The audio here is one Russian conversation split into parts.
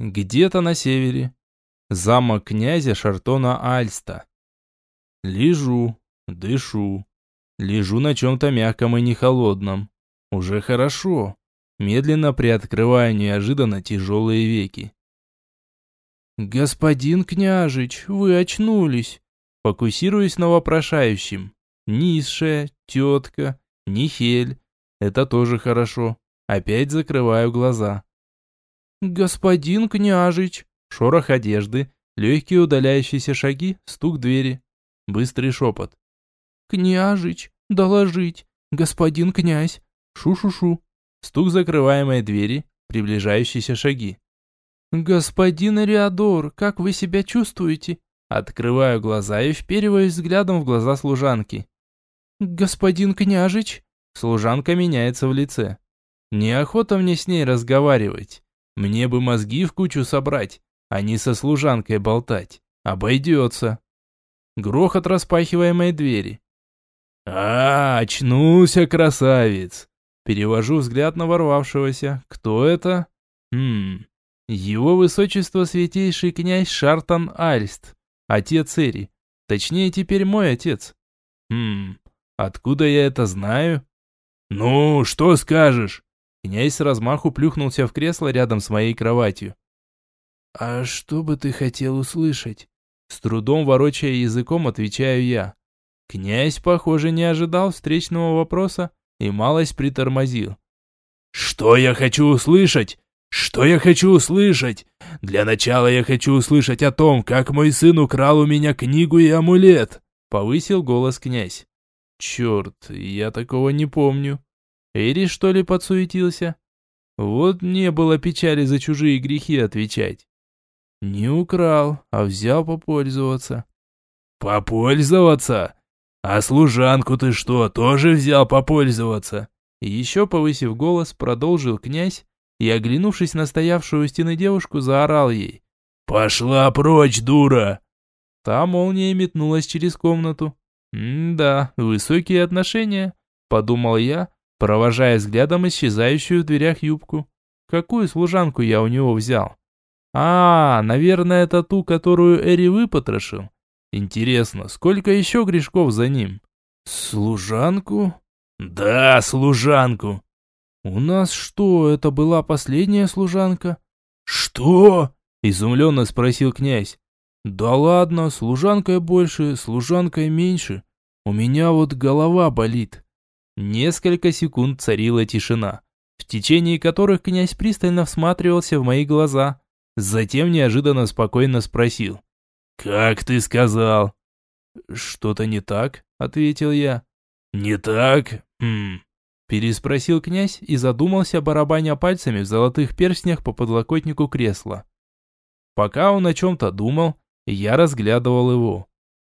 где-то на севере. Замок князя Шартона Альста. Лежу, дышу. Лежу на чем-то мягком и не холодном. Уже хорошо. Медленно приоткрываю неожиданно тяжелые веки. «Господин княжич, вы очнулись!» Фокусируюсь на вопрошающем. Низшая, тетка, Нихель. Это тоже хорошо. Опять закрываю глаза. «Господин княжич!» Шорох одежды, легкие удаляющиеся шаги, стук двери. Быстрый шепот. «Княжич, доложить! Господин князь! Шу-шу-шу!» Стук закрываемой двери, приближающиеся шаги. «Господин Ариадор, как вы себя чувствуете?» Открываю глаза и впериваюсь взглядом в глаза служанки. «Господин княжич?» Служанка меняется в лице. Неохота мне с ней разговаривать. Мне бы мозги в кучу собрать, а не со служанкой болтать. Обойдется. Грохот распахиваемой двери. «А, очнулся, красавец!» Перевожу взгляд на ворвавшегося. «Кто это?» «Хм... Его высочество святейший князь Шартан Альст, отец Эри. Точнее, теперь мой отец. Хм... Откуда я это знаю?» «Ну, что скажешь?» Князь с размаху плюхнулся в кресло рядом с моей кроватью. «А что бы ты хотел услышать?» С трудом ворочая языком, отвечаю я. Князь, похоже, не ожидал встречного вопроса и малость притормозил. «Что я хочу услышать? Что я хочу услышать? Для начала я хочу услышать о том, как мой сын украл у меня книгу и амулет!» Повысил голос князь. «Черт, я такого не помню. Эри, что ли, подсуетился? Вот не было печали за чужие грехи отвечать. Не украл, а взял попользоваться. Попользоваться? А служанку ты что, тоже взял попользоваться? Еще повысив голос, продолжил князь и, оглянувшись на стоявшую у стены девушку, заорал ей. «Пошла прочь, дура!» Та молния метнулась через комнату. «Да, высокие отношения», — подумал я, провожая взглядом исчезающую в дверях юбку. Какую служанку я у него взял? А, наверное, это ту, которую Эри выпотрошил. Интересно, сколько еще грешков за ним? Служанку? Да, служанку. У нас что, это была последняя служанка? Что? Изумленно спросил князь. Да ладно, служанкой больше, служанкой меньше. У меня вот голова болит. Несколько секунд царила тишина, в течение которых князь пристально всматривался в мои глаза. Затем неожиданно спокойно спросил. «Как ты сказал?» «Что-то не так?» – ответил я. «Не так? Хм...» Переспросил князь и задумался, барабаня пальцами в золотых перстнях по подлокотнику кресла. Пока он о чем-то думал, я разглядывал его.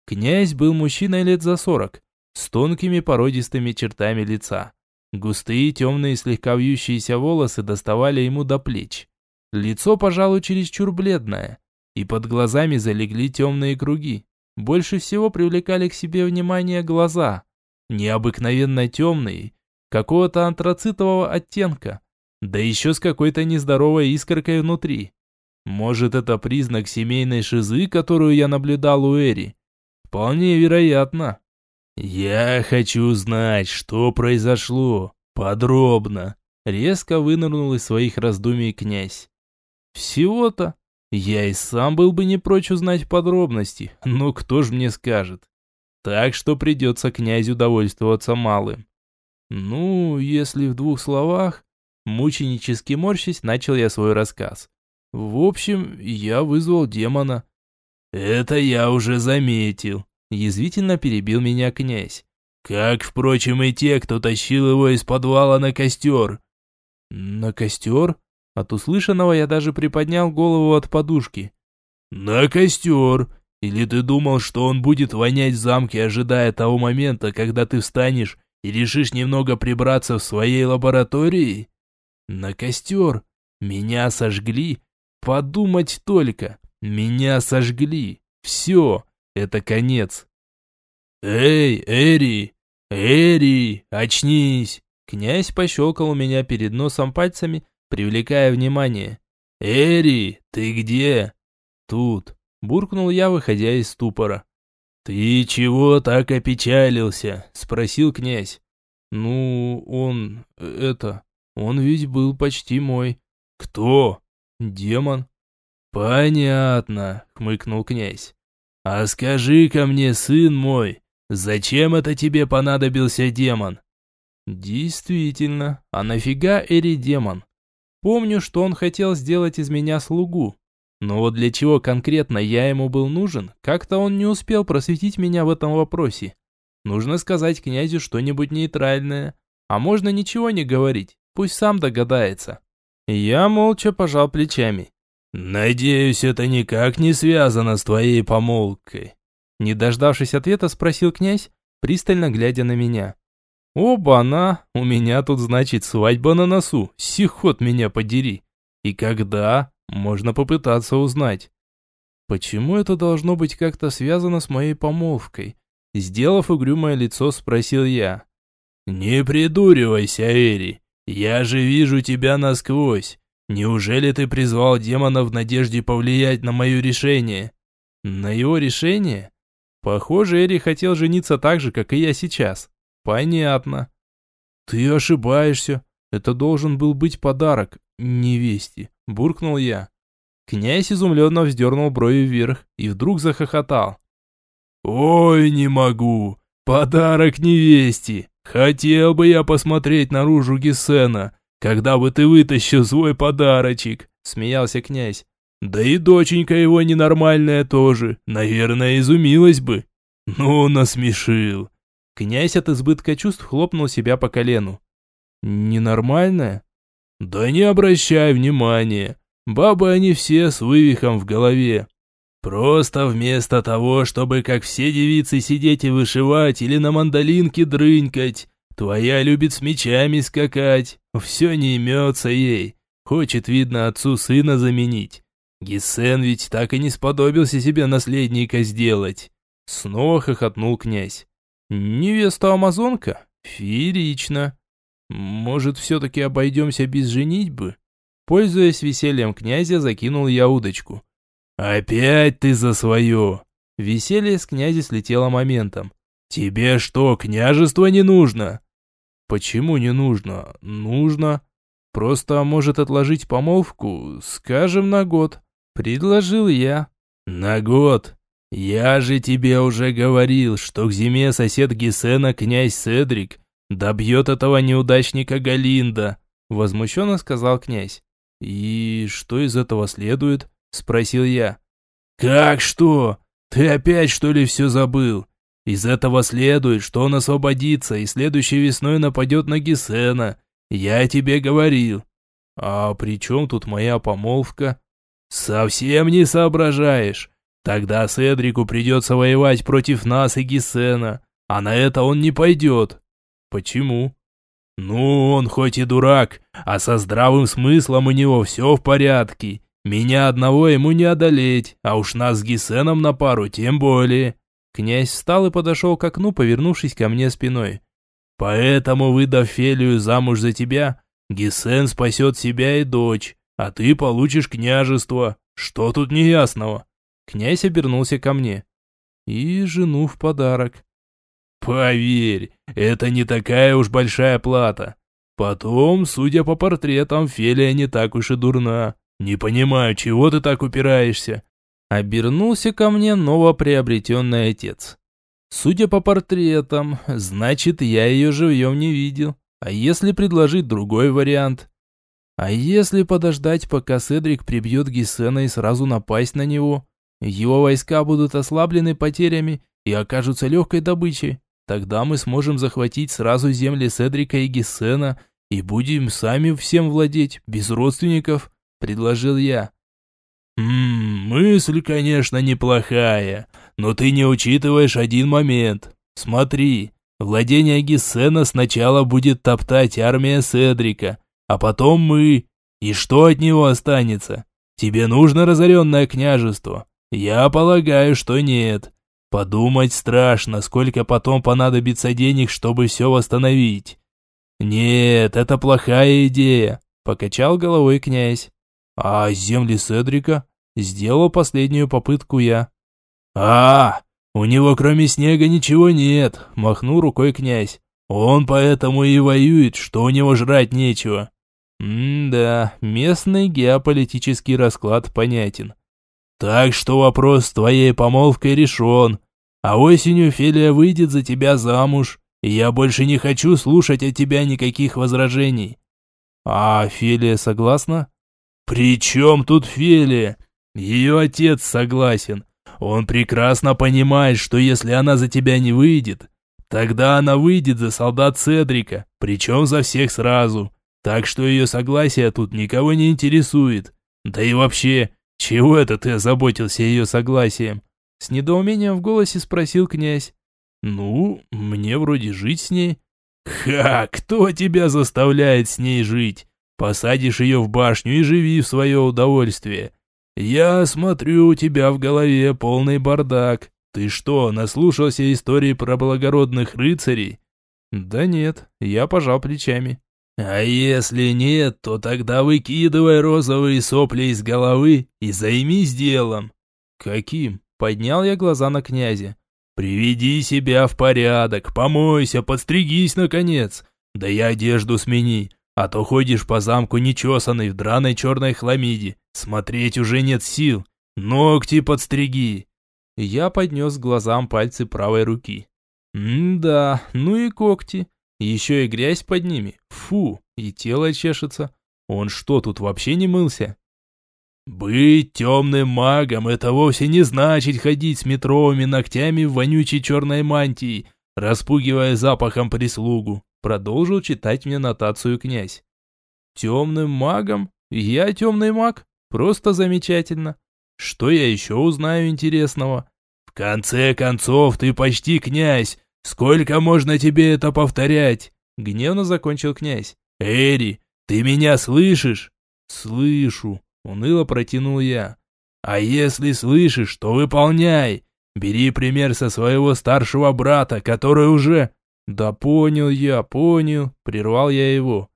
Князь был мужчиной лет за сорок, с тонкими породистыми чертами лица. Густые темные слегка вьющиеся волосы доставали ему до плеч. Лицо, пожалуй, чересчур бледное, и под глазами залегли темные круги. Больше всего привлекали к себе внимание глаза, необыкновенно темные, какого-то антрацитового оттенка, да еще с какой-то нездоровой искоркой внутри. Может, это признак семейной шизы, которую я наблюдал у Эри? Вполне вероятно. «Я хочу знать, что произошло. Подробно». Резко вынырнул из своих раздумий князь. «Всего-то? Я и сам был бы не прочь узнать подробности, но кто ж мне скажет? Так что придется князю довольствоваться малым». «Ну, если в двух словах...» Мученически морщись, начал я свой рассказ. «В общем, я вызвал демона». «Это я уже заметил», Язвительно перебил меня князь. Как, впрочем, и те, кто тащил его из подвала на костер. На костер? От услышанного я даже приподнял голову от подушки. На костер. Или ты думал, что он будет вонять в замке, ожидая того момента, когда ты встанешь и решишь немного прибраться в своей лаборатории? На костер. Меня сожгли. Подумать только. Меня сожгли. Все. Это конец. «Эй, Эри! Эри! Очнись!» Князь пощелкал у меня перед носом пальцами, привлекая внимание. «Эри, ты где?» «Тут», – буркнул я, выходя из ступора. «Ты чего так опечалился?» – спросил князь. «Ну, он... это... Он ведь был почти мой». «Кто?» «Демон». «Понятно», — хмыкнул князь. «А скажи-ка мне, сын мой, зачем это тебе понадобился демон?» «Действительно, а нафига Эри демон? Помню, что он хотел сделать из меня слугу. Но вот для чего конкретно я ему был нужен, как-то он не успел просветить меня в этом вопросе. Нужно сказать князю что-нибудь нейтральное, а можно ничего не говорить, пусть сам догадается». Я молча пожал плечами. «Надеюсь, это никак не связано с твоей помолвкой?» Не дождавшись ответа, спросил князь, пристально глядя на меня. «Оба-на, у меня тут, значит, свадьба на носу, сихот меня подери. И когда? Можно попытаться узнать». «Почему это должно быть как-то связано с моей помолвкой?» Сделав угрюмое лицо, спросил я. «Не придуривайся, Эри, я же вижу тебя насквозь. Неужели ты призвал демона в надежде повлиять на мое решение? На его решение? Похоже, Эри хотел жениться так же, как и я сейчас. Понятно. Ты ошибаешься. Это должен был быть подарок невесте, буркнул я. Князь изумленно вздернул брови вверх и вдруг захохотал. «Ой, не могу! Подарок невесте! Хотел бы я посмотреть наружу Гесена, когда бы ты вытащил свой подарочек?» – смеялся князь. «Да и доченька его ненормальная тоже, наверное, изумилась бы». «Ну, насмешил». Князь от избытка чувств хлопнул себя по колену. «Ненормальная?» «Да не обращай внимания. Бабы они все с вывихом в голове. Просто вместо того, чтобы как все девицы сидеть и вышивать или на мандолинке дрынькать, Твоя любит с мечами скакать, все не имется ей. Хочет, видно, отцу сына заменить. Гесен ведь так и не сподобился себе наследника сделать. Снова хохотнул князь. Невеста амазонка? Феерично. Может, все-таки обойдемся без женитьбы? Пользуясь весельем князя, закинул я удочку. «Опять ты за свое!» Веселье с князя слетело моментом. «Тебе что, княжество не нужно?» Почему не нужно? Нужно. Просто может отложить помолвку, скажем, на год. Предложил я. На год? Я же тебе уже говорил, что к зиме сосед Гесена, князь Седрик, добьет этого неудачника Галинда, возмущенно сказал князь. И что из этого следует? Спросил я. Как что? Ты опять что ли все забыл? Из этого следует, что он освободится и следующей весной нападет на Гесена. Я тебе говорил. А при чем тут моя помолвка? Совсем не соображаешь. Тогда Седрику придется воевать против нас и Гесена, а на это он не пойдет. Почему? Ну, он хоть и дурак, а со здравым смыслом у него все в порядке. Меня одного ему не одолеть, а уж нас с Гесеном на пару тем более. Князь встал и подошел к окну, повернувшись ко мне спиной. «Поэтому, выдав Фелию замуж за тебя, Гесен спасет себя и дочь, а ты получишь княжество. Что тут неясного?» Князь обернулся ко мне. «И жену в подарок». «Поверь, это не такая уж большая плата. Потом, судя по портретам, Фелия не так уж и дурна. Не понимаю, чего ты так упираешься?» Обернулся ко мне новоприобретенный отец. Судя по портретам, значит, я ее живьем не видел. А если предложить другой вариант? А если подождать, пока Седрик прибьет Гесена и сразу напасть на него? Его войска будут ослаблены потерями и окажутся легкой добычей. Тогда мы сможем захватить сразу земли Седрика и Гессена и будем сами всем владеть, без родственников, предложил я. «Ммм, мысль, конечно, неплохая, но ты не учитываешь один момент. Смотри, владение Гессена сначала будет топтать армия Седрика, а потом мы. И что от него останется? Тебе нужно разоренное княжество? Я полагаю, что нет. Подумать страшно, сколько потом понадобится денег, чтобы все восстановить. Нет, это плохая идея, покачал головой князь. А земли Седрика? Сделал последнюю попытку я. А, у него кроме снега ничего нет, махнул рукой князь. Он поэтому и воюет, что у него жрать нечего. М-да, местный геополитический расклад понятен. Так что вопрос с твоей помолвкой решен. А осенью Фелия выйдет за тебя замуж, и я больше не хочу слушать от тебя никаких возражений. А Фелия согласна? При чем тут Фелия? Ее отец согласен. Он прекрасно понимает, что если она за тебя не выйдет, тогда она выйдет за солдат Седрика, причем за всех сразу. Так что ее согласие тут никого не интересует. Да и вообще, чего это ты озаботился ее согласием? С недоумением в голосе спросил князь. Ну, мне вроде жить с ней. Ха, кто тебя заставляет с ней жить? Посадишь ее в башню и живи в свое удовольствие. Я смотрю, у тебя в голове полный бардак. Ты что, наслушался истории про благородных рыцарей? Да нет, я пожал плечами. А если нет, то тогда выкидывай розовые сопли из головы и займись делом. Каким? Поднял я глаза на князя. Приведи себя в порядок, помойся, подстригись наконец. Да и одежду смени, а то ходишь по замку нечесанный в драной черной хламиде. Смотреть уже нет сил. Ногти подстриги. Я поднес к глазам пальцы правой руки. М-да, ну и когти. Еще и грязь под ними. Фу, и тело чешется. Он что, тут вообще не мылся? Быть темным магом – это вовсе не значит ходить с метровыми ногтями в вонючей черной мантии, распугивая запахом прислугу. Продолжил читать мне нотацию князь. Темным магом? Я темный маг? Просто замечательно. Что я еще узнаю интересного? В конце концов, ты почти князь. Сколько можно тебе это повторять? Гневно закончил князь. Эри, ты меня слышишь? Слышу. Уныло протянул я. А если слышишь, то выполняй. Бери пример со своего старшего брата, который уже... Да понял я, понял, прервал я его.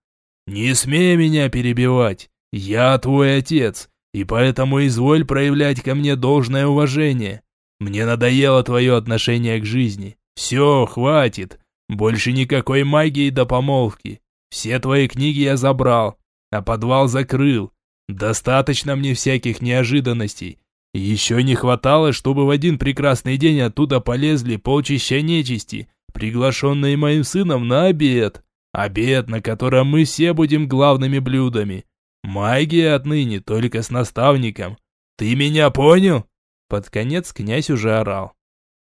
Не смей меня перебивать. Я твой отец, и поэтому изволь проявлять ко мне должное уважение. Мне надоело твое отношение к жизни. Все, хватит. Больше никакой магии до помолвки. Все твои книги я забрал, а подвал закрыл. Достаточно мне всяких неожиданностей. Еще не хватало, чтобы в один прекрасный день оттуда полезли полчища нечисти, приглашенные моим сыном на обед. Обед, на котором мы все будем главными блюдами. Магия отныне только с наставником. Ты меня понял? Под конец князь уже орал.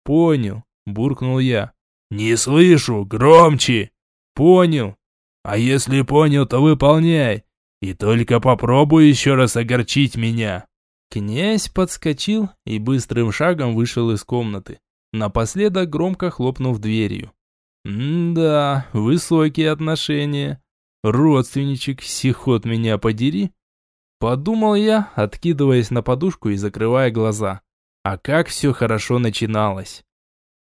Понял, буркнул я. Не слышу, громче. Понял. А если понял, то выполняй. И только попробуй еще раз огорчить меня. Князь подскочил и быстрым шагом вышел из комнаты, напоследок громко хлопнув дверью. М-да, высокие отношения. Родственничек, сихот меня подери. Подумал я, откидываясь на подушку и закрывая глаза. А как все хорошо начиналось.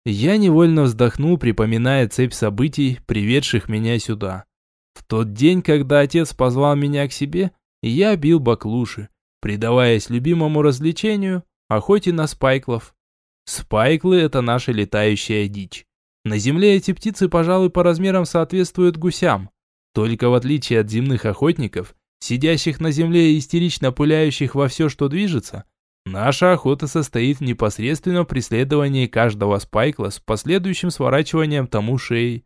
Я невольно вздохнул, припоминая цепь событий, приведших меня сюда. В тот день, когда отец позвал меня к себе, я бил баклуши, предаваясь любимому развлечению – охоте на спайклов. Спайклы – это наша летающая дичь. На земле эти птицы, пожалуй, по размерам соответствуют гусям. Только в отличие от земных охотников, сидящих на земле и истерично пуляющих во все, что движется, наша охота состоит в непосредственном преследовании каждого спайкла с последующим сворачиванием тому шеи.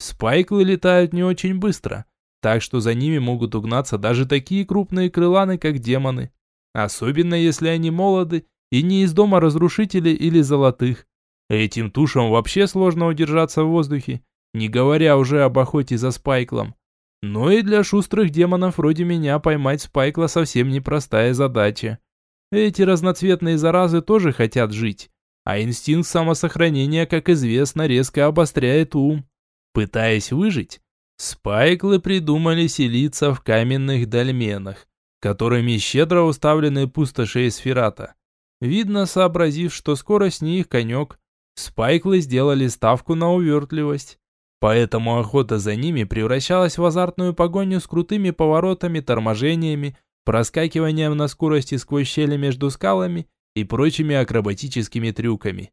Спайклы летают не очень быстро, так что за ними могут угнаться даже такие крупные крыланы, как демоны. Особенно если они молоды и не из дома разрушителей или золотых. Этим тушам вообще сложно удержаться в воздухе, не говоря уже об охоте за спайклом. Но и для шустрых демонов вроде меня поймать спайкла совсем непростая задача. Эти разноцветные заразы тоже хотят жить, а инстинкт самосохранения, как известно, резко обостряет ум. Пытаясь выжить, спайклы придумали селиться в каменных дольменах, которыми щедро уставлены пустоши сферата. Видно, сообразив, что скорость не их конек, спайклы сделали ставку на увертливость. Поэтому охота за ними превращалась в азартную погоню с крутыми поворотами, торможениями, проскакиванием на скорости сквозь щели между скалами и прочими акробатическими трюками.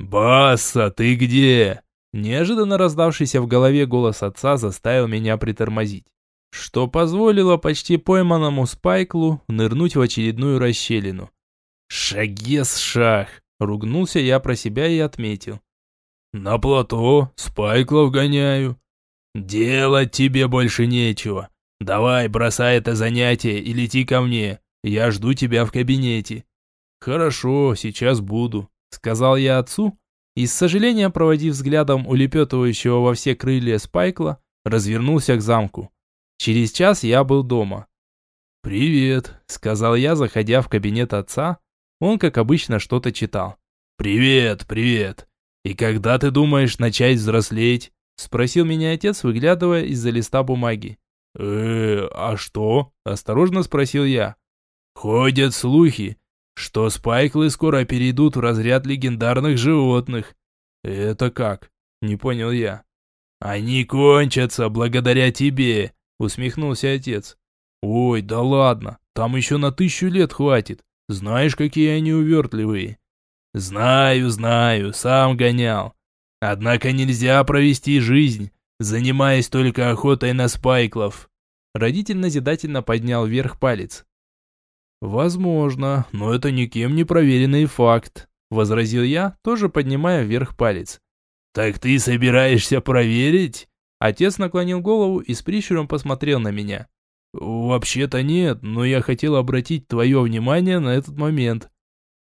«Басса, ты где?» Неожиданно раздавшийся в голове голос отца заставил меня притормозить, что позволило почти пойманному Спайклу нырнуть в очередную расщелину. «Шагес шах!» – ругнулся я про себя и отметил. «На плато Спайклов гоняю». «Делать тебе больше нечего. Давай, бросай это занятие и лети ко мне. Я жду тебя в кабинете». «Хорошо, сейчас буду», — сказал я отцу, и с сожалением проводив взглядом улепетывающего во все крылья Спайкла, развернулся к замку. Через час я был дома. «Привет», — сказал я, заходя в кабинет отца. Он, как обычно, что-то читал. «Привет, привет. И когда ты думаешь начать взрослеть?» — спросил меня отец, выглядывая из-за листа бумаги. «Э, а что?» – осторожно спросил я. «Ходят слухи, что спайклы скоро перейдут в разряд легендарных животных». «Это как?» – не понял я. «Они кончатся благодаря тебе», – усмехнулся отец. «Ой, да ладно, там еще на тысячу лет хватит. Знаешь, какие они увертливые». «Знаю, знаю, сам гонял. Однако нельзя провести жизнь, занимаясь только охотой на спайклов. Родитель назидательно поднял вверх палец. «Возможно, но это никем не проверенный факт», – возразил я, тоже поднимая вверх палец. «Так ты собираешься проверить?» Отец наклонил голову и с прищуром посмотрел на меня. «Вообще-то нет, но я хотел обратить твое внимание на этот момент».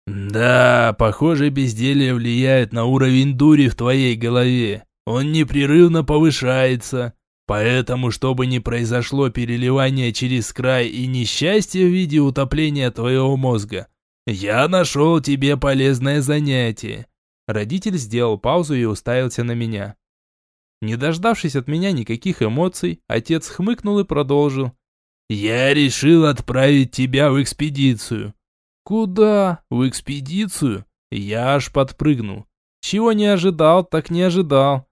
«Да, похоже, безделье влияет на уровень дури в твоей голове он непрерывно повышается. Поэтому, чтобы не произошло переливание через край и несчастье в виде утопления твоего мозга, я нашел тебе полезное занятие. Родитель сделал паузу и уставился на меня. Не дождавшись от меня никаких эмоций, отец хмыкнул и продолжил. «Я решил отправить тебя в экспедицию». «Куда? В экспедицию?» Я аж подпрыгнул. Чего не ожидал, так не ожидал.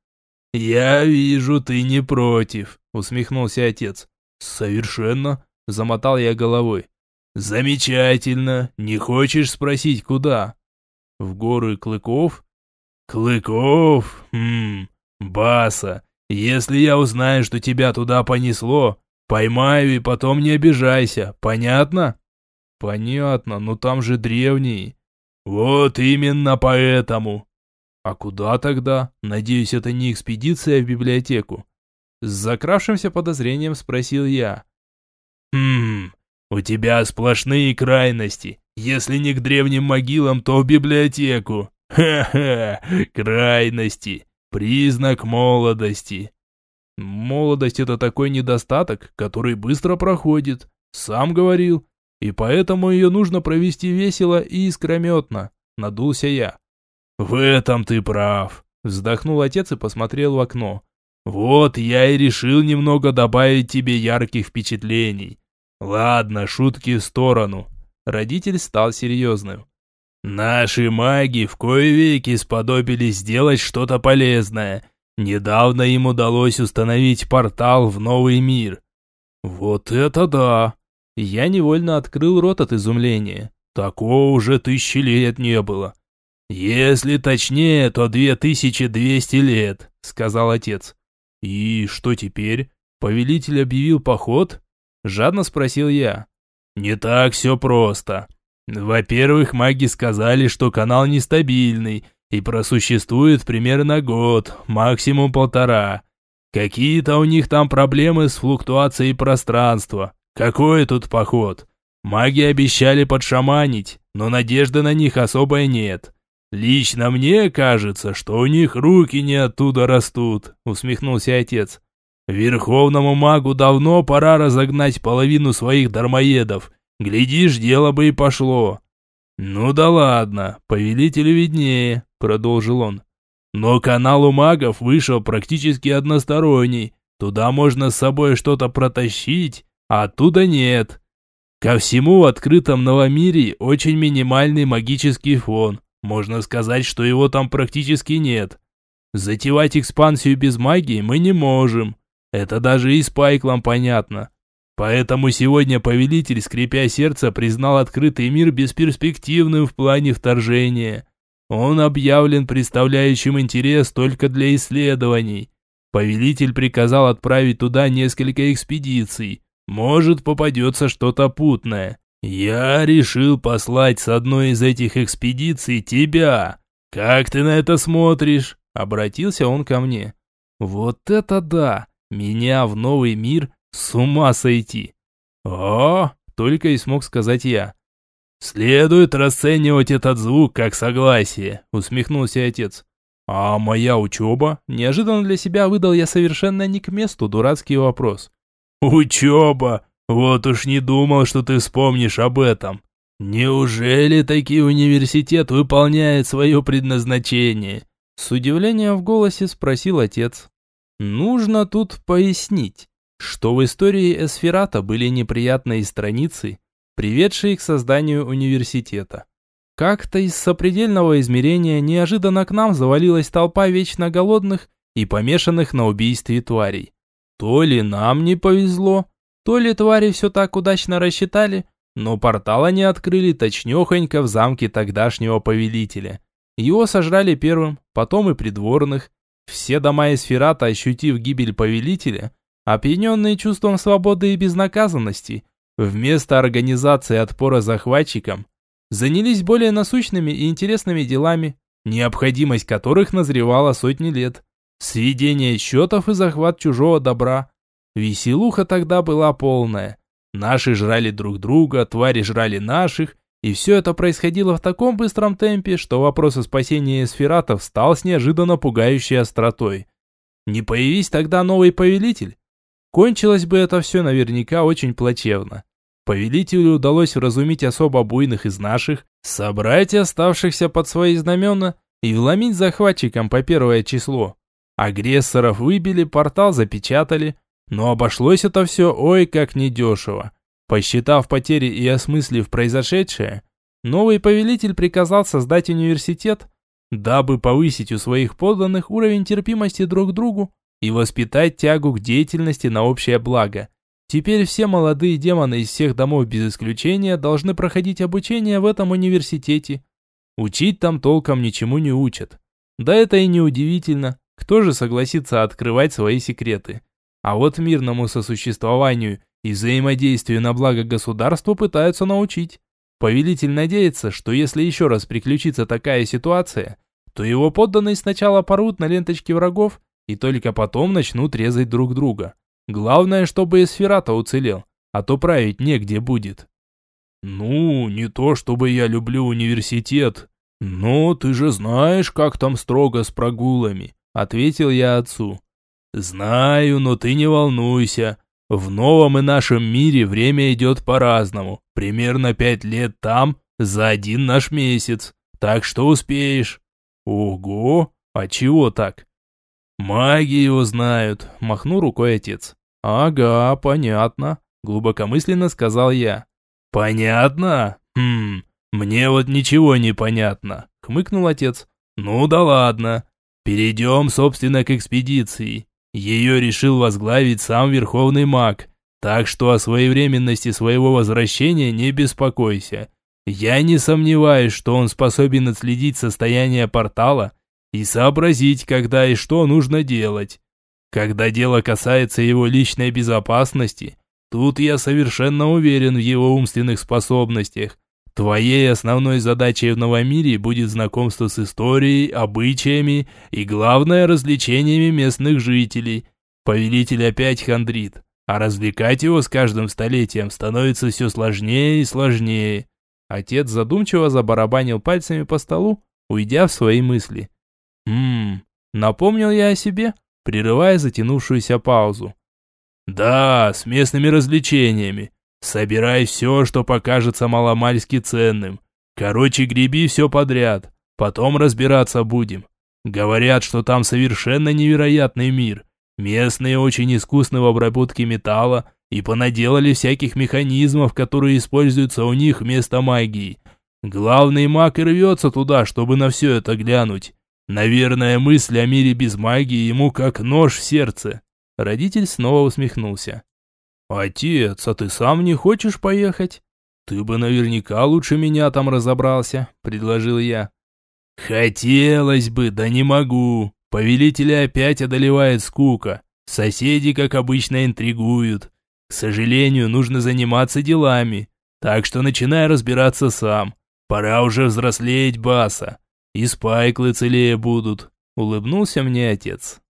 «Я вижу, ты не против», — усмехнулся отец. «Совершенно», — замотал я головой. «Замечательно. Не хочешь спросить, куда?» «В горы Клыков?» «Клыков? Хм, Баса, если я узнаю, что тебя туда понесло, поймаю и потом не обижайся, понятно?» «Понятно, но там же древние». «Вот именно поэтому. А куда тогда? Надеюсь, это не экспедиция в библиотеку. С закравшимся подозрением спросил я. Хм, у тебя сплошные крайности. Если не к древним могилам, то в библиотеку. Ха-ха, крайности. Признак молодости. Молодость это такой недостаток, который быстро проходит. Сам говорил. И поэтому ее нужно провести весело и искрометно. Надулся я. «В этом ты прав», – вздохнул отец и посмотрел в окно. «Вот я и решил немного добавить тебе ярких впечатлений. Ладно, шутки в сторону». Родитель стал серьезным. «Наши маги в кое веки сподобились сделать что-то полезное. Недавно им удалось установить портал в новый мир». «Вот это да!» Я невольно открыл рот от изумления. Такого уже тысячи лет не было. «Если точнее, то 2200 лет», — сказал отец. «И что теперь? Повелитель объявил поход?» — жадно спросил я. «Не так все просто. Во-первых, маги сказали, что канал нестабильный и просуществует примерно год, максимум полтора. Какие-то у них там проблемы с флуктуацией пространства. Какой тут поход? Маги обещали подшаманить, но надежды на них особой нет. «Лично мне кажется, что у них руки не оттуда растут», — усмехнулся отец. «Верховному магу давно пора разогнать половину своих дармоедов. Глядишь, дело бы и пошло». «Ну да ладно, повелителю виднее», — продолжил он. «Но канал у магов вышел практически односторонний. Туда можно с собой что-то протащить, а оттуда нет. Ко всему в открытом новомире очень минимальный магический фон. Можно сказать, что его там практически нет. Затевать экспансию без магии мы не можем. Это даже и спайклам понятно. Поэтому сегодня повелитель, скрипя сердце, признал открытый мир бесперспективным в плане вторжения. Он объявлен представляющим интерес только для исследований. Повелитель приказал отправить туда несколько экспедиций. Может, попадется что-то путное. Я решил послать с одной из этих экспедиций тебя. Как ты на это смотришь? Обратился он ко мне. Вот это да! Меня в новый мир с ума сойти. О, только и смог сказать я. Следует расценивать этот звук как согласие, усмехнулся отец. А моя учеба? Неожиданно для себя выдал я совершенно не к месту дурацкий вопрос. Учеба? Вот уж не думал, что ты вспомнишь об этом. Неужели таки университет выполняет свое предназначение? С удивлением в голосе спросил отец. Нужно тут пояснить, что в истории Эсферата были неприятные страницы, приведшие к созданию университета. Как-то из сопредельного измерения неожиданно к нам завалилась толпа вечно голодных и помешанных на убийстве тварей. То ли нам не повезло, то ли твари все так удачно рассчитали, но портал они открыли точнёхонько в замке тогдашнего повелителя. Его сожрали первым, потом и придворных. Все дома Эсферата, ощутив гибель повелителя, опьяненные чувством свободы и безнаказанности, вместо организации отпора захватчикам, занялись более насущными и интересными делами, необходимость которых назревала сотни лет. Сведение счетов и захват чужого добра. Веселуха тогда была полная. Наши жрали друг друга, твари жрали наших, и все это происходило в таком быстром темпе, что вопрос о спасении эсфиратов стал с неожиданно пугающей остротой. Не появись тогда новый повелитель, кончилось бы это все наверняка очень плачевно. Повелителю удалось вразумить особо буйных из наших, собрать оставшихся под свои знамена и вломить захватчикам по первое число. Агрессоров выбили, портал запечатали, но обошлось это все ой как недешево. Посчитав потери и осмыслив произошедшее, новый повелитель приказал создать университет, дабы повысить у своих подданных уровень терпимости друг к другу и воспитать тягу к деятельности на общее благо. Теперь все молодые демоны из всех домов без исключения должны проходить обучение в этом университете. Учить там толком ничему не учат. Да это и не удивительно. Кто же согласится открывать свои секреты? А вот мирному сосуществованию и взаимодействию на благо государству пытаются научить. Повелитель надеется, что если еще раз приключится такая ситуация, то его подданные сначала порвут на ленточке врагов и только потом начнут резать друг друга. Главное, чтобы Эсферата уцелел, а то править негде будет. Ну, не то чтобы я люблю университет, но ты же знаешь, как там строго с прогулами, ответил я отцу. Знаю, но ты не волнуйся. В новом и нашем мире время идет по-разному. Примерно пять лет там за один наш месяц. Так что успеешь. Ого, а чего так? «Маги его знают», – махнул рукой отец. «Ага, понятно», – глубокомысленно сказал я. «Понятно? Хм, мне вот ничего не понятно», – хмыкнул отец. «Ну да ладно. Перейдем, собственно, к экспедиции. Ее решил возглавить сам Верховный Маг, так что о своевременности своего возвращения не беспокойся. Я не сомневаюсь, что он способен отследить состояние портала и сообразить, когда и что нужно делать. Когда дело касается его личной безопасности, тут я совершенно уверен в его умственных способностях. Твоей основной задачей в новом мире будет знакомство с историей, обычаями и, главное, развлечениями местных жителей. Повелитель опять хандрит, а развлекать его с каждым столетием становится все сложнее и сложнее. Отец задумчиво забарабанил пальцами по столу, уйдя в свои мысли. «Ммм, напомнил я о себе, прерывая затянувшуюся паузу. «Да, с местными развлечениями. Собирай все, что покажется маломальски ценным. Короче, греби все подряд. Потом разбираться будем. Говорят, что там совершенно невероятный мир. Местные очень искусны в обработке металла и понаделали всяких механизмов, которые используются у них вместо магии. Главный маг и рвется туда, чтобы на все это глянуть. Наверное, мысль о мире без магии ему как нож в сердце. Родитель снова усмехнулся. «Отец, а ты сам не хочешь поехать?» «Ты бы наверняка лучше меня там разобрался», – предложил я. «Хотелось бы, да не могу. Повелителя опять одолевает скука. Соседи, как обычно, интригуют. К сожалению, нужно заниматься делами. Так что начинай разбираться сам. Пора уже взрослеть, Баса. И спайклы целее будут», – улыбнулся мне отец.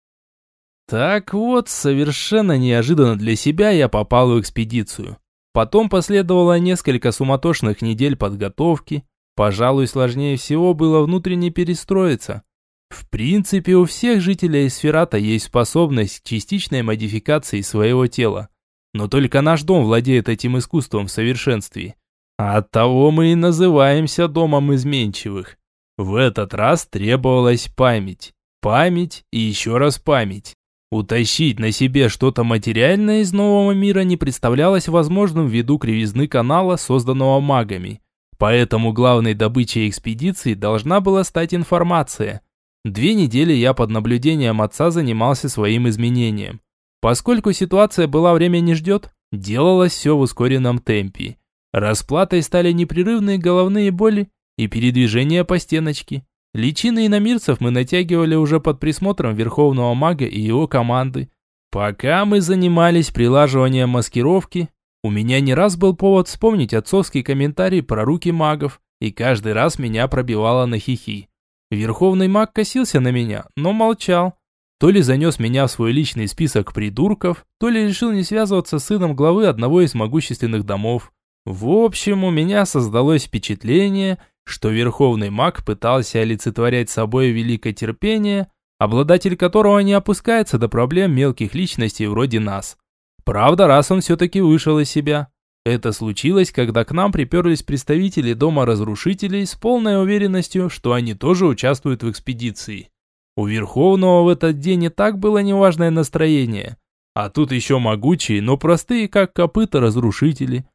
Так вот, совершенно неожиданно для себя я попал в экспедицию. Потом последовало несколько суматошных недель подготовки. Пожалуй, сложнее всего было внутренне перестроиться. В принципе, у всех жителей Сферата есть способность к частичной модификации своего тела. Но только наш дом владеет этим искусством в совершенстве. А оттого мы и называемся домом изменчивых. В этот раз требовалась память. Память и еще раз память. Утащить на себе что-то материальное из нового мира не представлялось возможным ввиду кривизны канала, созданного магами. Поэтому главной добычей экспедиции должна была стать информация. Две недели я под наблюдением отца занимался своим изменением. Поскольку ситуация была время не ждет, делалось все в ускоренном темпе. Расплатой стали непрерывные головные боли и передвижение по стеночке. Личины иномирцев мы натягивали уже под присмотром Верховного Мага и его команды. Пока мы занимались прилаживанием маскировки, у меня не раз был повод вспомнить отцовский комментарий про руки магов, и каждый раз меня пробивало на хихи. Верховный маг косился на меня, но молчал. То ли занес меня в свой личный список придурков, то ли решил не связываться с сыном главы одного из могущественных домов. В общем, у меня создалось впечатление – что верховный маг пытался олицетворять собой великое терпение, обладатель которого не опускается до проблем мелких личностей вроде нас. Правда, раз он все-таки вышел из себя. Это случилось, когда к нам приперлись представители Дома Разрушителей с полной уверенностью, что они тоже участвуют в экспедиции. У Верховного в этот день и так было неважное настроение. А тут еще могучие, но простые, как копыта разрушители.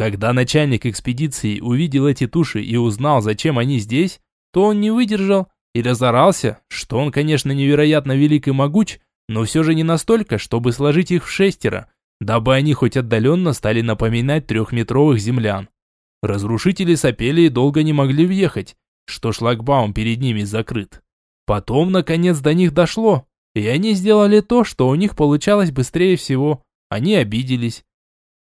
Когда начальник экспедиции увидел эти туши и узнал, зачем они здесь, то он не выдержал и разорался, что он, конечно, невероятно велик и могуч, но все же не настолько, чтобы сложить их в шестеро, дабы они хоть отдаленно стали напоминать трехметровых землян. Разрушители сопели и долго не могли въехать, что шлагбаум перед ними закрыт. Потом, наконец, до них дошло, и они сделали то, что у них получалось быстрее всего. Они обиделись.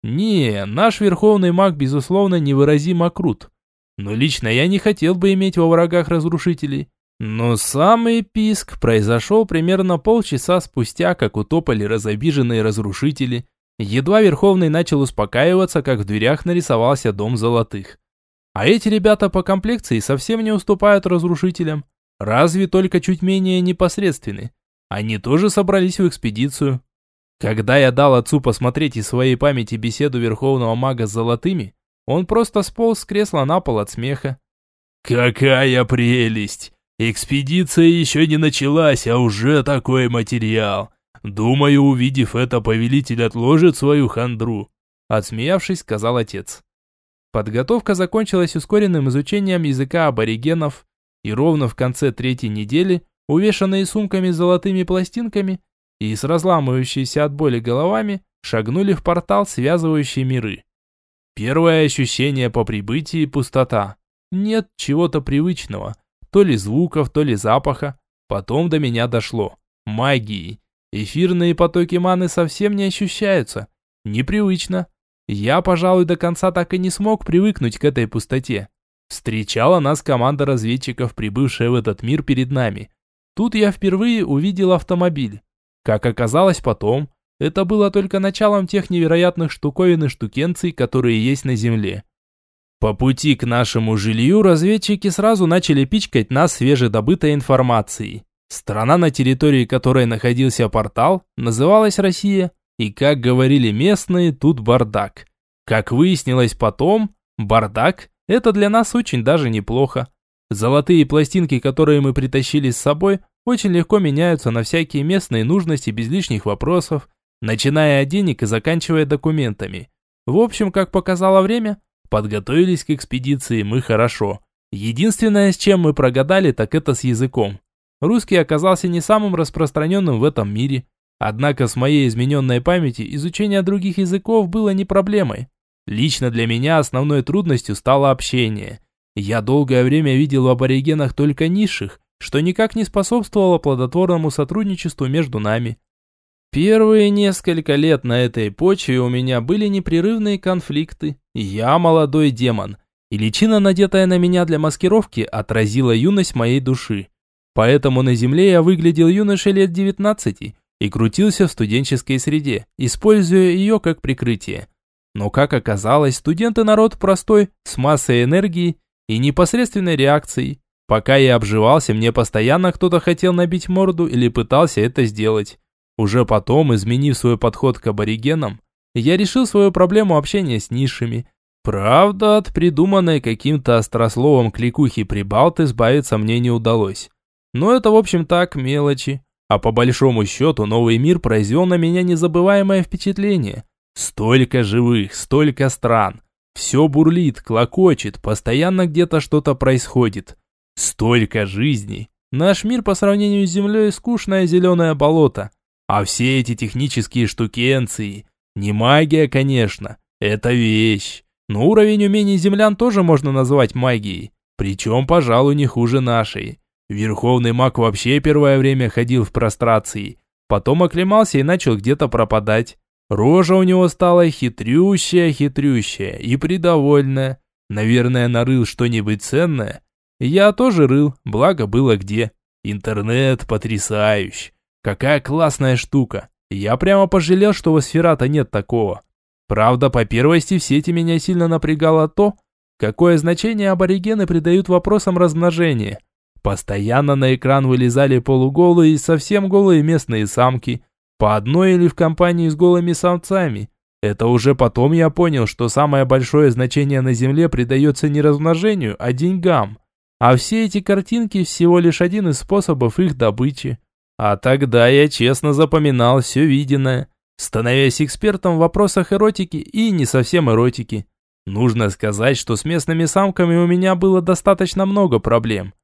Не, наш верховный маг, безусловно, невыразимо крут. Но лично я не хотел бы иметь во врагах разрушителей. Но самый писк произошел примерно полчаса спустя, как утопали разобиженные разрушители. Едва Верховный начал успокаиваться, как в дверях нарисовался дом золотых. А эти ребята по комплекции совсем не уступают разрушителям. Разве только чуть менее непосредственны. Они тоже собрались в экспедицию. Когда я дал отцу посмотреть из своей памяти беседу Верховного Мага с Золотыми, он просто сполз с кресла на пол от смеха. «Какая прелесть! Экспедиция еще не началась, а уже такой материал! Думаю, увидев это, повелитель отложит свою хандру!» Отсмеявшись, сказал отец. Подготовка закончилась ускоренным изучением языка аборигенов, и ровно в конце третьей недели, увешанные сумками с золотыми пластинками, и с разламывающейся от боли головами шагнули в портал, связывающий миры. Первое ощущение по прибытии – пустота. Нет чего-то привычного, то ли звуков, то ли запаха. Потом до меня дошло. Магии. Эфирные потоки маны совсем не ощущаются. Непривычно. Я, пожалуй, до конца так и не смог привыкнуть к этой пустоте. Встречала нас команда разведчиков, прибывшая в этот мир перед нами. Тут я впервые увидел автомобиль. Как оказалось потом, это было только началом тех невероятных штуковин и штукенций, которые есть на Земле. По пути к нашему жилью разведчики сразу начали пичкать нас свежедобытой информацией. Страна, на территории которой находился портал, называлась Россия, и, как говорили местные, тут бардак. Как выяснилось потом, бардак – это для нас очень даже неплохо. Золотые пластинки, которые мы притащили с собой, очень легко меняются на всякие местные нужности без лишних вопросов, начиная от денег и заканчивая документами. В общем, как показало время, подготовились к экспедиции мы хорошо. Единственное, с чем мы прогадали, так это с языком. Русский оказался не самым распространенным в этом мире. Однако с моей измененной памяти изучение других языков было не проблемой. Лично для меня основной трудностью стало общение. Я долгое время видел в аборигенах только низших, что никак не способствовало плодотворному сотрудничеству между нами. Первые несколько лет на этой почве у меня были непрерывные конфликты. Я молодой демон, и личина, надетая на меня для маскировки, отразила юность моей души. Поэтому на земле я выглядел юношей лет 19 и крутился в студенческой среде, используя ее как прикрытие. Но как оказалось, студенты народ простой, с массой энергии и непосредственной реакцией. Пока я обживался, мне постоянно кто-то хотел набить морду или пытался это сделать. Уже потом, изменив свой подход к аборигенам, я решил свою проблему общения с низшими. Правда, от придуманной каким-то острословом кликухи прибалт избавиться мне не удалось. Но это, в общем, так, мелочи. А по большому счету, новый мир произвел на меня незабываемое впечатление. Столько живых, столько стран. Все бурлит, клокочет, постоянно где-то что-то происходит. Столько жизней. Наш мир по сравнению с Землей скучное зеленое болото. А все эти технические штукенции, не магия, конечно, это вещь. Но уровень умений землян тоже можно назвать магией. Причем, пожалуй, не хуже нашей. Верховный маг вообще первое время ходил в прострации. Потом оклемался и начал где-то пропадать. Рожа у него стала хитрющая-хитрющая и придовольная. Наверное, нарыл что-нибудь ценное. Я тоже рыл, благо было где. Интернет потрясающий. Какая классная штука. Я прямо пожалел, что у Сферата нет такого. Правда, по первости в сети меня сильно напрягало то, какое значение аборигены придают вопросам размножения. Постоянно на экран вылезали полуголые и совсем голые местные самки, по одной или в компании с голыми самцами. Это уже потом я понял, что самое большое значение на Земле придается не размножению, а деньгам. А все эти картинки всего лишь один из способов их добычи. А тогда я честно запоминал все виденное, становясь экспертом в вопросах эротики и не совсем эротики. Нужно сказать, что с местными самками у меня было достаточно много проблем.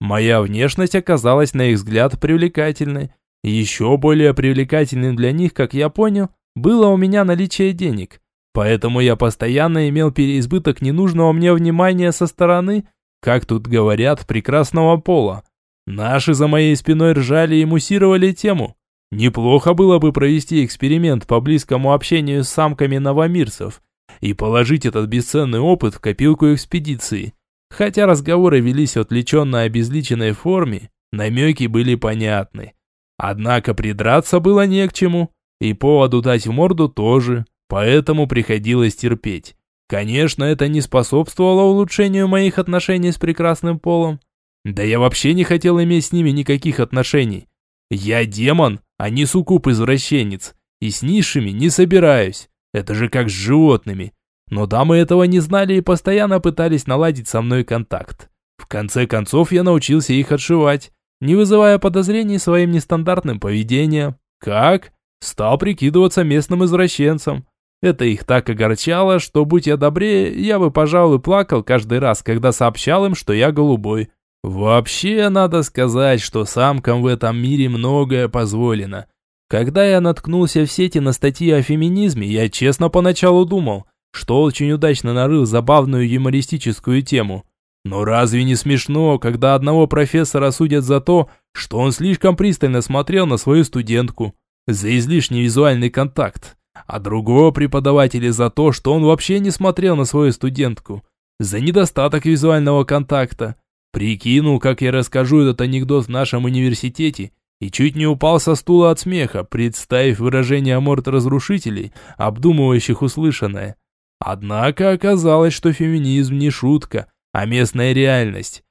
Моя внешность оказалась на их взгляд привлекательной. Еще более привлекательным для них, как я понял, было у меня наличие денег. Поэтому я постоянно имел переизбыток ненужного мне внимания со стороны, как тут говорят, прекрасного пола. Наши за моей спиной ржали и муссировали тему. Неплохо было бы провести эксперимент по близкому общению с самками новомирцев и положить этот бесценный опыт в копилку экспедиции. Хотя разговоры велись в отвлеченно обезличенной форме, намеки были понятны. Однако придраться было не к чему, и поводу дать в морду тоже, поэтому приходилось терпеть. Конечно, это не способствовало улучшению моих отношений с прекрасным полом. Да я вообще не хотел иметь с ними никаких отношений. Я демон, а не суккуб-извращенец, и с низшими не собираюсь. Это же как с животными. Но дамы этого не знали и постоянно пытались наладить со мной контакт. В конце концов я научился их отшивать, не вызывая подозрений своим нестандартным поведением. Как? Стал прикидываться местным извращенцем. Это их так огорчало, что, будь я добрее, я бы, пожалуй, плакал каждый раз, когда сообщал им, что я голубой. Вообще, надо сказать, что самкам в этом мире многое позволено. Когда я наткнулся в сети на статьи о феминизме, я честно поначалу думал, что очень удачно нарыл забавную юмористическую тему. Но разве не смешно, когда одного профессора судят за то, что он слишком пристально смотрел на свою студентку, за излишний визуальный контакт, а другого преподавателя за то, что он вообще не смотрел на свою студентку, за недостаток визуального контакта. Прикинул, как я расскажу этот анекдот в нашем университете, и чуть не упал со стула от смеха, представив выражение морд разрушителей, обдумывающих услышанное. Однако оказалось, что феминизм не шутка, а местная реальность.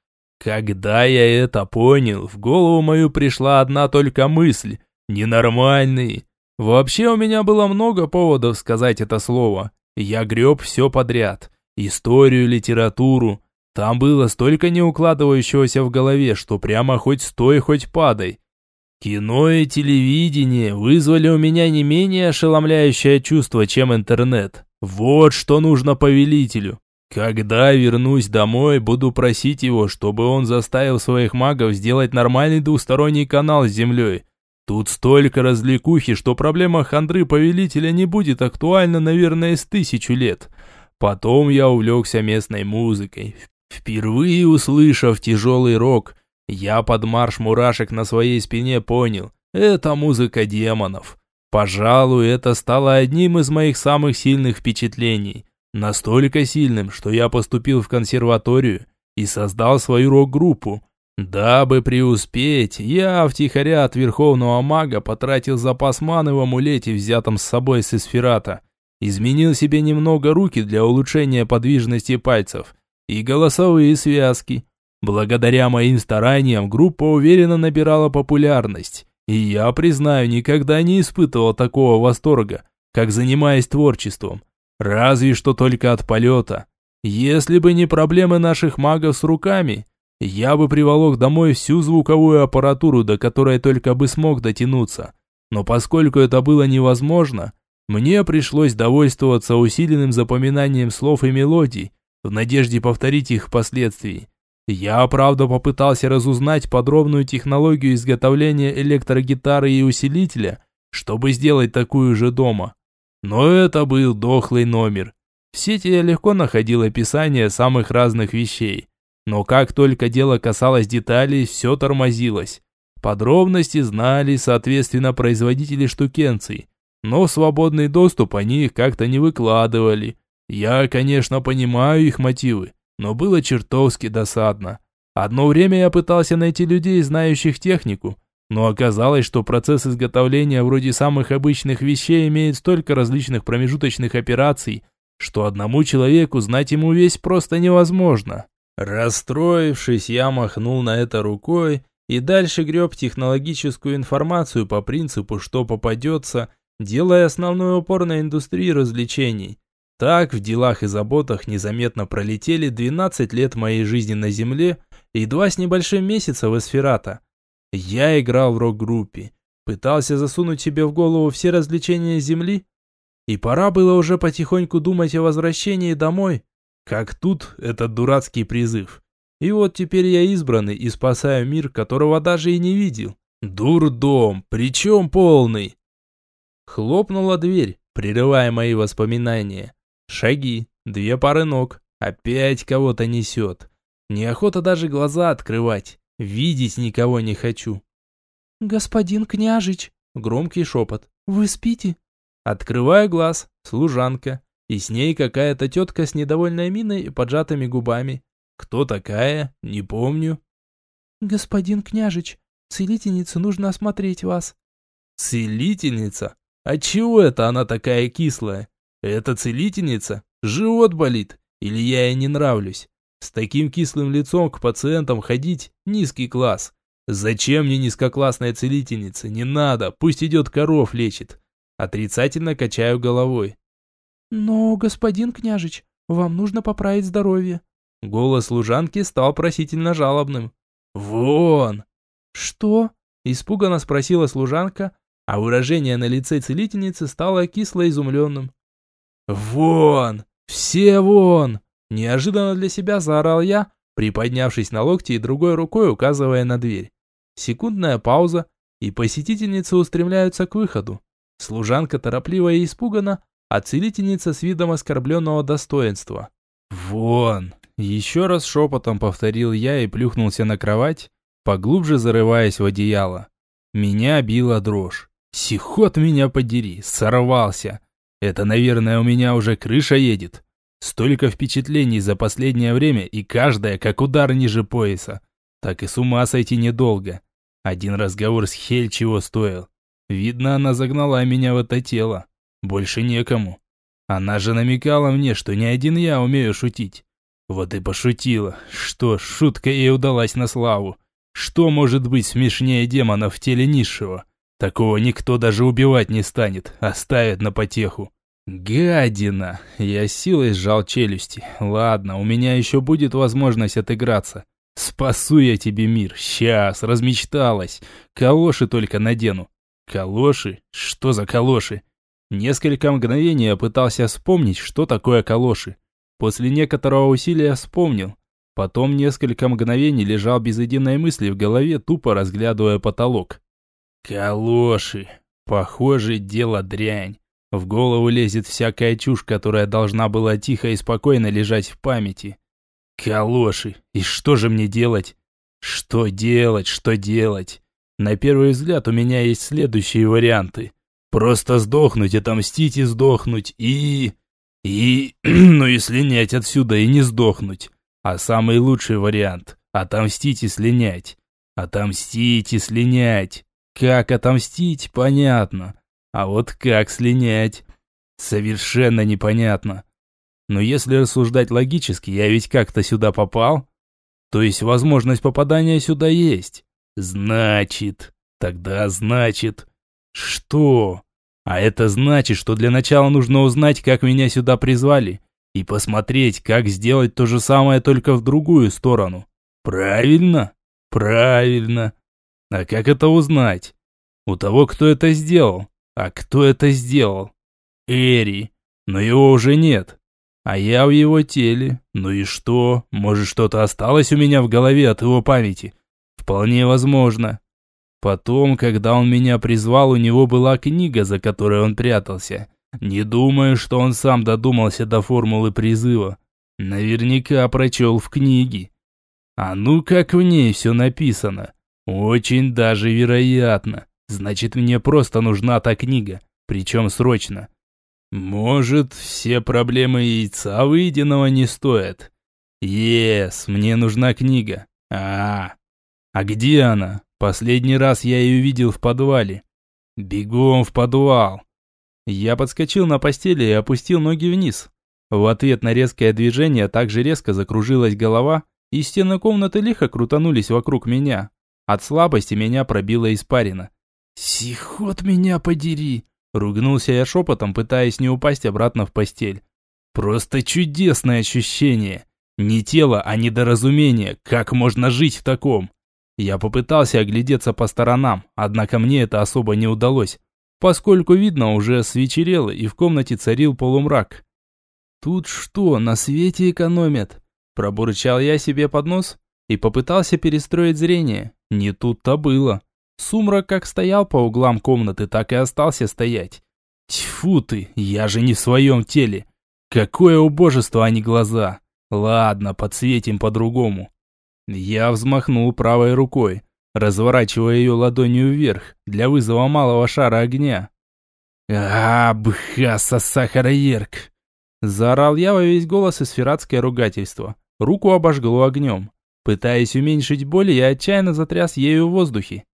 Когда я это понял, в голову мою пришла одна только мысль – ненормальный. Вообще у меня было много поводов сказать это слово. Я греб все подряд. Историю, литературу. Там было столько неукладывающегося в голове, что прямо хоть стой, хоть падай. Кино и телевидение вызвали у меня не менее ошеломляющее чувство, чем интернет. Вот что нужно повелителю. Когда вернусь домой, буду просить его, чтобы он заставил своих магов сделать нормальный двусторонний канал с землей. Тут столько развлекухи, что проблема хандры повелителя не будет актуальна, наверное, с тысячу лет. Потом я увлекся местной музыкой. Впервые услышав тяжелый рок, я под марш мурашек на своей спине понял – это музыка демонов. Пожалуй, это стало одним из моих самых сильных впечатлений. Настолько сильным, что я поступил в консерваторию и создал свою рок-группу, Дабы преуспеть, я втихаря от верховного мага потратил запас маны в амулете, взятом с собой с эсфирата. Изменил себе немного руки для улучшения подвижности пальцев и голосовые связки. Благодаря моим стараниям группа уверенно набирала популярность. И я, признаю, никогда не испытывал такого восторга, как занимаясь творчеством. Разве что только от полета. Если бы не проблемы наших магов с руками, я бы приволок домой всю звуковую аппаратуру, до которой только бы смог дотянуться. Но поскольку это было невозможно, мне пришлось довольствоваться усиленным запоминанием слов и мелодий, в надежде повторить их впоследствии. Я, правда, попытался разузнать подробную технологию изготовления электрогитары и усилителя, чтобы сделать такую же дома. Но это был дохлый номер. В сети я легко находил описание самых разных вещей. Но как только дело касалось деталей, все тормозилось. Подробности знали, соответственно, производители штукенций. Но свободный доступ они их как-то не выкладывали. Я, конечно, понимаю их мотивы, но было чертовски досадно. Одно время я пытался найти людей, знающих технику, но оказалось, что процесс изготовления вроде самых обычных вещей имеет столько различных промежуточных операций, что одному человеку знать ему весь просто невозможно. Расстроившись, я махнул на это рукой и дальше греб технологическую информацию по принципу, что попадется, делая основной упор на индустрии развлечений. Так, в делах и заботах незаметно пролетели 12 лет моей жизни на Земле и два с небольшим месяца в Эсферата. Я играл в рок-группе, пытался засунуть себе в голову все развлечения Земли, и пора было уже потихоньку думать о возвращении домой, как тут этот дурацкий призыв. И вот теперь я избранный и спасаю мир, которого даже и не видел. Дурдом, причем полный. Хлопнула дверь, прерывая мои воспоминания. Шаги, две пары ног, опять кого-то несет. Неохота даже глаза открывать, видеть никого не хочу. «Господин княжич!» Громкий шепот. «Вы спите?» Открываю глаз, служанка. И с ней какая-то тетка с недовольной миной и поджатыми губами. Кто такая? Не помню. Господин княжич, целительнице нужно осмотреть вас. Целительница? А чего это она такая кислая? Это целительница? Живот болит? Или я ей не нравлюсь? С таким кислым лицом к пациентам ходить – низкий класс. Зачем мне низкоклассная целительница? Не надо, пусть идет коров лечит. Отрицательно качаю головой. «Но, господин княжич, вам нужно поправить здоровье». Голос служанки стал просительно жалобным. «Вон!» «Что?» – испуганно спросила служанка, а выражение на лице целительницы стало кисло изумленным. «Вон! Все вон!» – неожиданно для себя заорал я, приподнявшись на локти и другой рукой указывая на дверь. Секундная пауза, и посетительницы устремляются к выходу. Служанка торопливо и испуганно, а целительница с видом оскорбленного достоинства. «Вон!» Еще раз шепотом повторил я и плюхнулся на кровать, поглубже зарываясь в одеяло. Меня била дрожь. Сихот меня подери, сорвался. Это, наверное, у меня уже крыша едет. Столько впечатлений за последнее время, и каждая как удар ниже пояса. Так и с ума сойти недолго. Один разговор с Хель чего стоил. Видно, она загнала меня в это тело. Больше некому. Она же намекала мне, что не один я умею шутить. Вот и пошутила. Что, шутка ей удалась на славу. Что может быть смешнее демона в теле низшего? Такого никто даже убивать не станет, оставит на потеху. Гадина! Я силой сжал челюсти. Ладно, у меня еще будет возможность отыграться. Спасу я тебе мир. Сейчас, размечталась. Калоши только надену. Калоши? Что за калоши? Несколько мгновений я пытался вспомнить, что такое калоши. После некоторого усилия вспомнил. Потом несколько мгновений лежал без единой мысли в голове, тупо разглядывая потолок. Калоши. Похоже, дело дрянь. В голову лезет всякая чушь, которая должна была тихо и спокойно лежать в памяти. Калоши. И что же мне делать? Что делать, что делать? На первый взгляд у меня есть следующие варианты. Просто сдохнуть, отомстить и сдохнуть, и... И... ну и слинять отсюда и не сдохнуть. А самый лучший вариант – отомстить и слинять. Отомстить и слинять. Как отомстить, понятно. А вот как слинять? Совершенно непонятно. Но если рассуждать логически, я ведь как-то сюда попал. То есть возможность попадания сюда есть. Значит, тогда значит... Что? А это значит, что для начала нужно узнать, как меня сюда призвали, и посмотреть, как сделать то же самое, только в другую сторону. Правильно? Правильно. А как это узнать? У того, кто это сделал. А кто это сделал? Эри. Но его уже нет. А я в его теле. Ну и что? Может, что-то осталось у меня в голове от его памяти? Вполне возможно. Потом, когда он меня призвал, у него была книга, за которой он прятался. Не думаю, что он сам додумался до формулы призыва. Наверняка прочел в книге. А ну как в ней все написано? Очень даже вероятно. Значит, мне просто нужна та книга, причем срочно. Может, все проблемы яйца выеденного не стоят? Ес, мне нужна книга. А, а где она? Последний раз я ее видел в подвале. Бегом в подвал. Я подскочил на постели и опустил ноги вниз. В ответ на резкое движение также резко закружилась голова, и стены комнаты лихо крутанулись вокруг меня. От слабости меня пробило испарина. «Сихот меня подери!» Ругнулся я шепотом, пытаясь не упасть обратно в постель. «Просто чудесное ощущение! Не тело, а недоразумение! Как можно жить в таком?» Я попытался оглядеться по сторонам, однако мне это особо не удалось, поскольку видно уже свечерело и в комнате царил полумрак. «Тут что, на свете экономят?» Пробурчал я себе под нос и попытался перестроить зрение. Не тут-то было. Сумрак как стоял по углам комнаты, так и остался стоять. Тьфу ты, я же не в своем теле. Какое убожество, а не глаза. Ладно, подсветим по-другому. Я взмахнул правой рукой, разворачивая ее ладонью вверх, для вызова малого шара огня. а бхаса сахароерк!» Заорал я во весь голос и сфератское ругательство. Руку обожгло огнем. Пытаясь уменьшить боль, я отчаянно затряс ею в воздухе.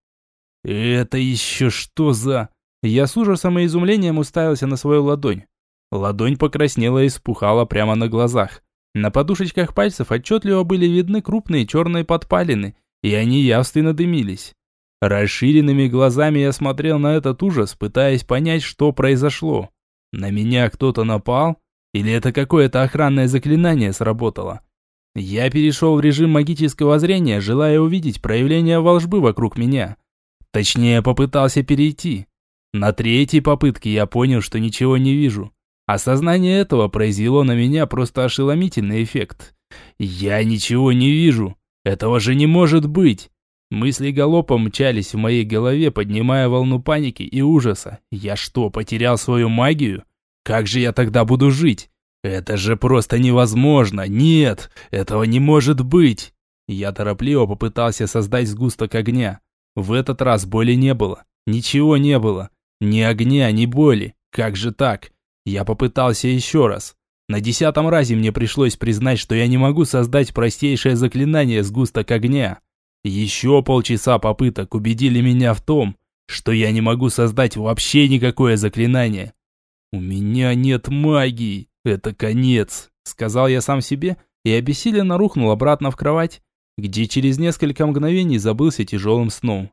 «Это еще что за...» Я с ужасом и изумлением уставился на свою ладонь. Ладонь покраснела и спухала прямо на глазах. На подушечках пальцев отчетливо были видны крупные черные подпалины, и они явственно дымились. Расширенными глазами я смотрел на этот ужас, пытаясь понять, что произошло. На меня кто-то напал? Или это какое-то охранное заклинание сработало? Я перешел в режим магического зрения, желая увидеть проявление волжбы вокруг меня. Точнее, попытался перейти. На третьей попытке я понял, что ничего не вижу. Осознание этого произвело на меня просто ошеломительный эффект. Я ничего не вижу. Этого же не может быть. Мысли галопом мчались в моей голове, поднимая волну паники и ужаса. Я что, потерял свою магию? Как же я тогда буду жить? Это же просто невозможно. Нет, этого не может быть. Я торопливо попытался создать сгусток огня. В этот раз боли не было. Ничего не было. Ни огня, ни боли. Как же так? Я попытался еще раз. На десятом разе мне пришлось признать, что я не могу создать простейшее заклинание сгусток огня. Еще полчаса попыток убедили меня в том, что я не могу создать вообще никакое заклинание. «У меня нет магии, это конец», — сказал я сам себе и обессиленно рухнул обратно в кровать, где через несколько мгновений забылся тяжелым сном.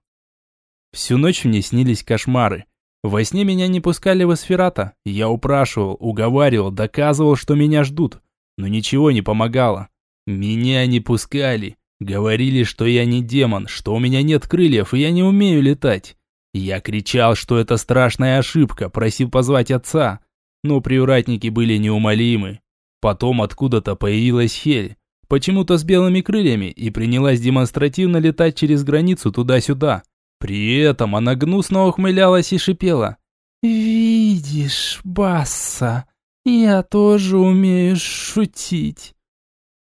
Всю ночь мне снились кошмары. Во сне меня не пускали в эсферата. Я упрашивал, уговаривал, доказывал, что меня ждут. Но ничего не помогало. Меня не пускали. Говорили, что я не демон, что у меня нет крыльев и я не умею летать. Я кричал, что это страшная ошибка, просил позвать отца. Но привратники были неумолимы. Потом откуда-то появилась Хель почему-то с белыми крыльями, и принялась демонстративно летать через границу туда-сюда. При этом она гнусно ухмылялась и шипела. «Видишь, Басса, я тоже умею шутить».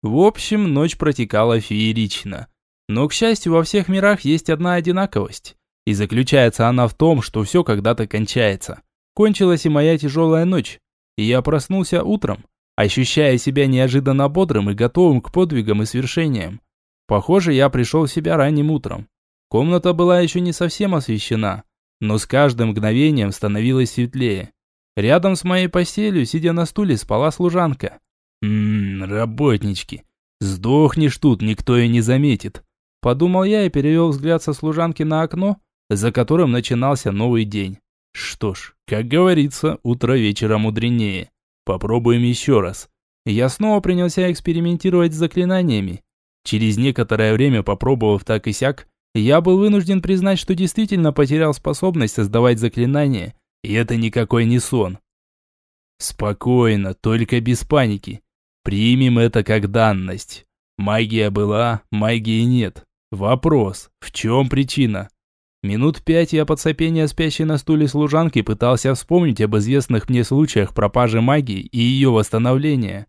В общем, ночь протекала феерично. Но, к счастью, во всех мирах есть одна одинаковость. И заключается она в том, что все когда-то кончается. Кончилась и моя тяжелая ночь. И я проснулся утром, ощущая себя неожиданно бодрым и готовым к подвигам и свершениям. Похоже, я пришел в себя ранним утром. Комната была еще не совсем освещена, но с каждым мгновением становилось светлее. Рядом с моей постелью, сидя на стуле, спала служанка. Ммм, работнички. Сдохнешь тут, никто и не заметит. Подумал я и перевел взгляд со служанки на окно, за которым начинался новый день. Что ж, как говорится, утро вечера мудренее. Попробуем еще раз. Я снова принялся экспериментировать с заклинаниями. Через некоторое время, попробовав так и сяк, я был вынужден признать, что действительно потерял способность создавать заклинания, и это никакой не сон. Спокойно, только без паники. Примем это как данность. Магия была, магии нет. Вопрос, в чем причина? Минут пять я под сопение спящей на стуле служанки пытался вспомнить об известных мне случаях пропажи магии и ее восстановления.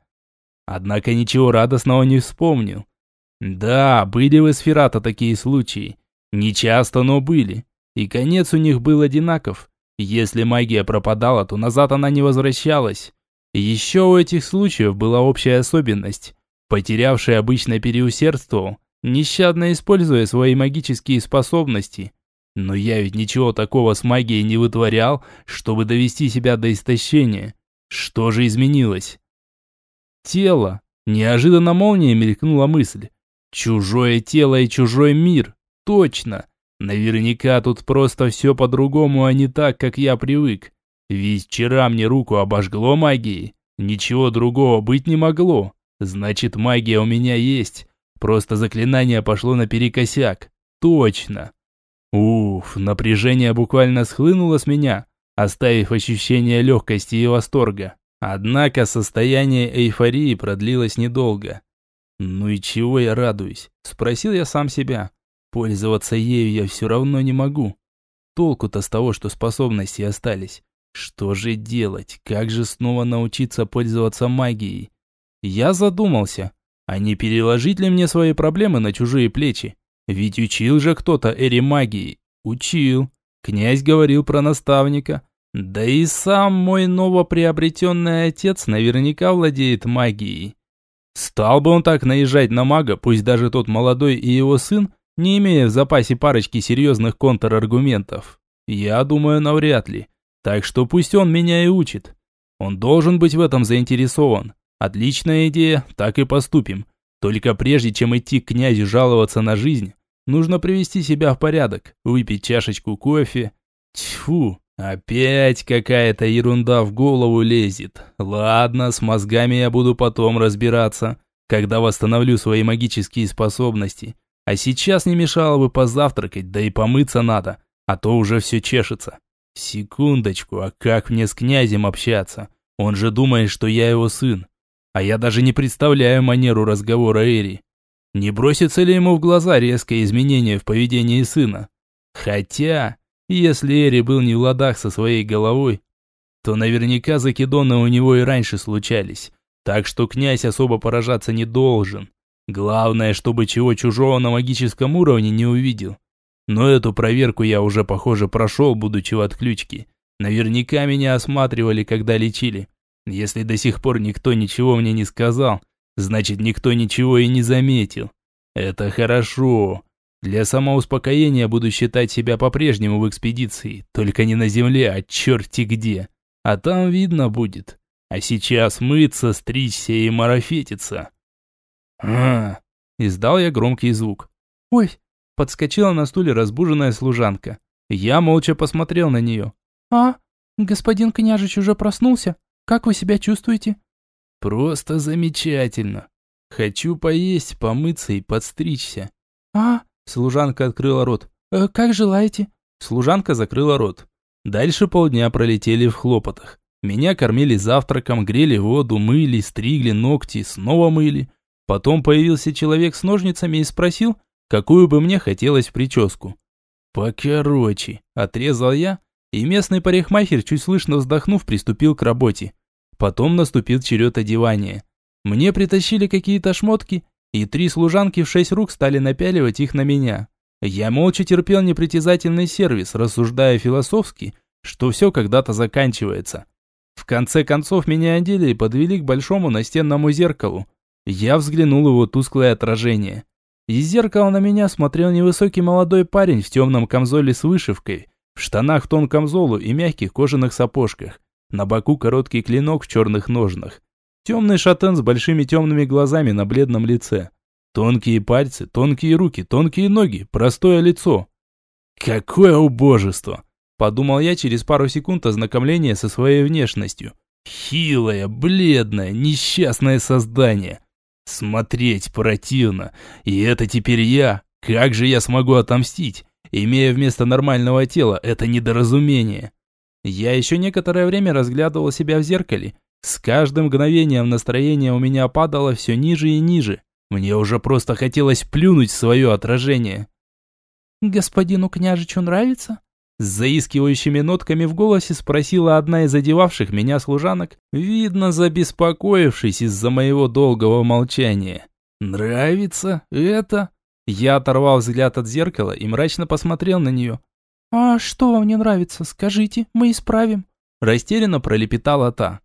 Однако ничего радостного не вспомнил. Да, были в Эсферата такие случаи. Не часто, но были. И конец у них был одинаков. Если магия пропадала, то назад она не возвращалась. Еще у этих случаев была общая особенность. Потерявший обычно переусердствовал, нещадно используя свои магические способности. Но я ведь ничего такого с магией не вытворял, чтобы довести себя до истощения. Что же изменилось? Тело. Неожиданно молнией мелькнула мысль. Чужое тело и чужой мир. Точно. Наверняка тут просто все по-другому, а не так, как я привык. Ведь вчера мне руку обожгло магией. Ничего другого быть не могло. Значит, магия у меня есть. Просто заклинание пошло наперекосяк. Точно. Уф, напряжение буквально схлынуло с меня, оставив ощущение легкости и восторга. Однако состояние эйфории продлилось недолго. «Ну и чего я радуюсь?» – спросил я сам себя. «Пользоваться ею я все равно не могу. Толку-то с того, что способности остались. Что же делать? Как же снова научиться пользоваться магией?» Я задумался, а не переложить ли мне свои проблемы на чужие плечи? Ведь учил же кто-то Эри магии. Учил. Князь говорил про наставника. Да и сам мой новоприобретенный отец наверняка владеет магией. Стал бы он так наезжать на мага, пусть даже тот молодой и его сын, не имея в запасе парочки серьезных контраргументов? Я думаю, навряд ли. Так что пусть он меня и учит. Он должен быть в этом заинтересован. Отличная идея, так и поступим. Только прежде чем идти к князю жаловаться на жизнь, нужно привести себя в порядок, выпить чашечку кофе. Тьфу, Опять какая-то ерунда в голову лезет. Ладно, с мозгами я буду потом разбираться, когда восстановлю свои магические способности. А сейчас не мешало бы позавтракать, да и помыться надо, а то уже все чешется. Секундочку, а как мне с князем общаться? Он же думает, что я его сын. А я даже не представляю манеру разговора Эри. Не бросится ли ему в глаза резкое изменение в поведении сына? Хотя, если Эри был не в ладах со своей головой, то наверняка закидоны у него и раньше случались. Так что князь особо поражаться не должен. Главное, чтобы чего чужого на магическом уровне не увидел. Но эту проверку я уже, похоже, прошел, будучи в отключке. Наверняка меня осматривали, когда лечили. Если до сих пор никто ничего мне не сказал, значит никто ничего и не заметил. Это хорошо. Для самоуспокоения буду считать себя по-прежнему в экспедиции, только не на земле, а черти где. А там видно будет. А сейчас мыться, стричься и марафетиться. А, издал я громкий звук. Ой, подскочила на стуле разбуженная служанка. Я молча посмотрел на нее. А, господин княжич уже проснулся? Как вы себя чувствуете? Просто замечательно. Хочу поесть, помыться и подстричься. А, Служанка открыла рот. «Э, «Как желаете?» Служанка закрыла рот. Дальше полдня пролетели в хлопотах. Меня кормили завтраком, грели воду, мыли, стригли ногти, снова мыли. Потом появился человек с ножницами и спросил, какую бы мне хотелось прическу. Покороче, отрезал я, и местный парикмахер, чуть слышно вздохнув, приступил к работе. Потом наступил черед одевания. Мне притащили какие-то шмотки, и три служанки в шесть рук стали напяливать их на меня. Я молча терпел непритязательный сервис, рассуждая философски, что все когда-то заканчивается. В конце концов меня одели и подвели к большому настенному зеркалу. Я взглянул его тусклое отражение. Из зеркала на меня смотрел невысокий молодой парень в темном камзоле с вышивкой, в штанах тон камзолу и мягких кожаных сапожках. На боку короткий клинок в черных ножнах. Темный шатен с большими темными глазами на бледном лице. Тонкие пальцы, тонкие руки, тонкие ноги, простое лицо. Какое убожество! Подумал я через пару секунд ознакомления со своей внешностью. Хилое, бледное, несчастное создание. Смотреть противно. И это теперь я. Как же я смогу отомстить, имея вместо нормального тела это недоразумение? Я еще некоторое время разглядывал себя в зеркале с каждым мгновением настроение у меня падало все ниже и ниже. Мне уже просто хотелось плюнуть в свое отражение. «Господину княжичу нравится?» С заискивающими нотками в голосе спросила одна из одевавших меня служанок, видно забеспокоившись из-за моего долгого молчания. «Нравится это?» Я оторвал взгляд от зеркала и мрачно посмотрел на нее. «А что вам не нравится? Скажите, мы исправим». Растерянно пролепетала та.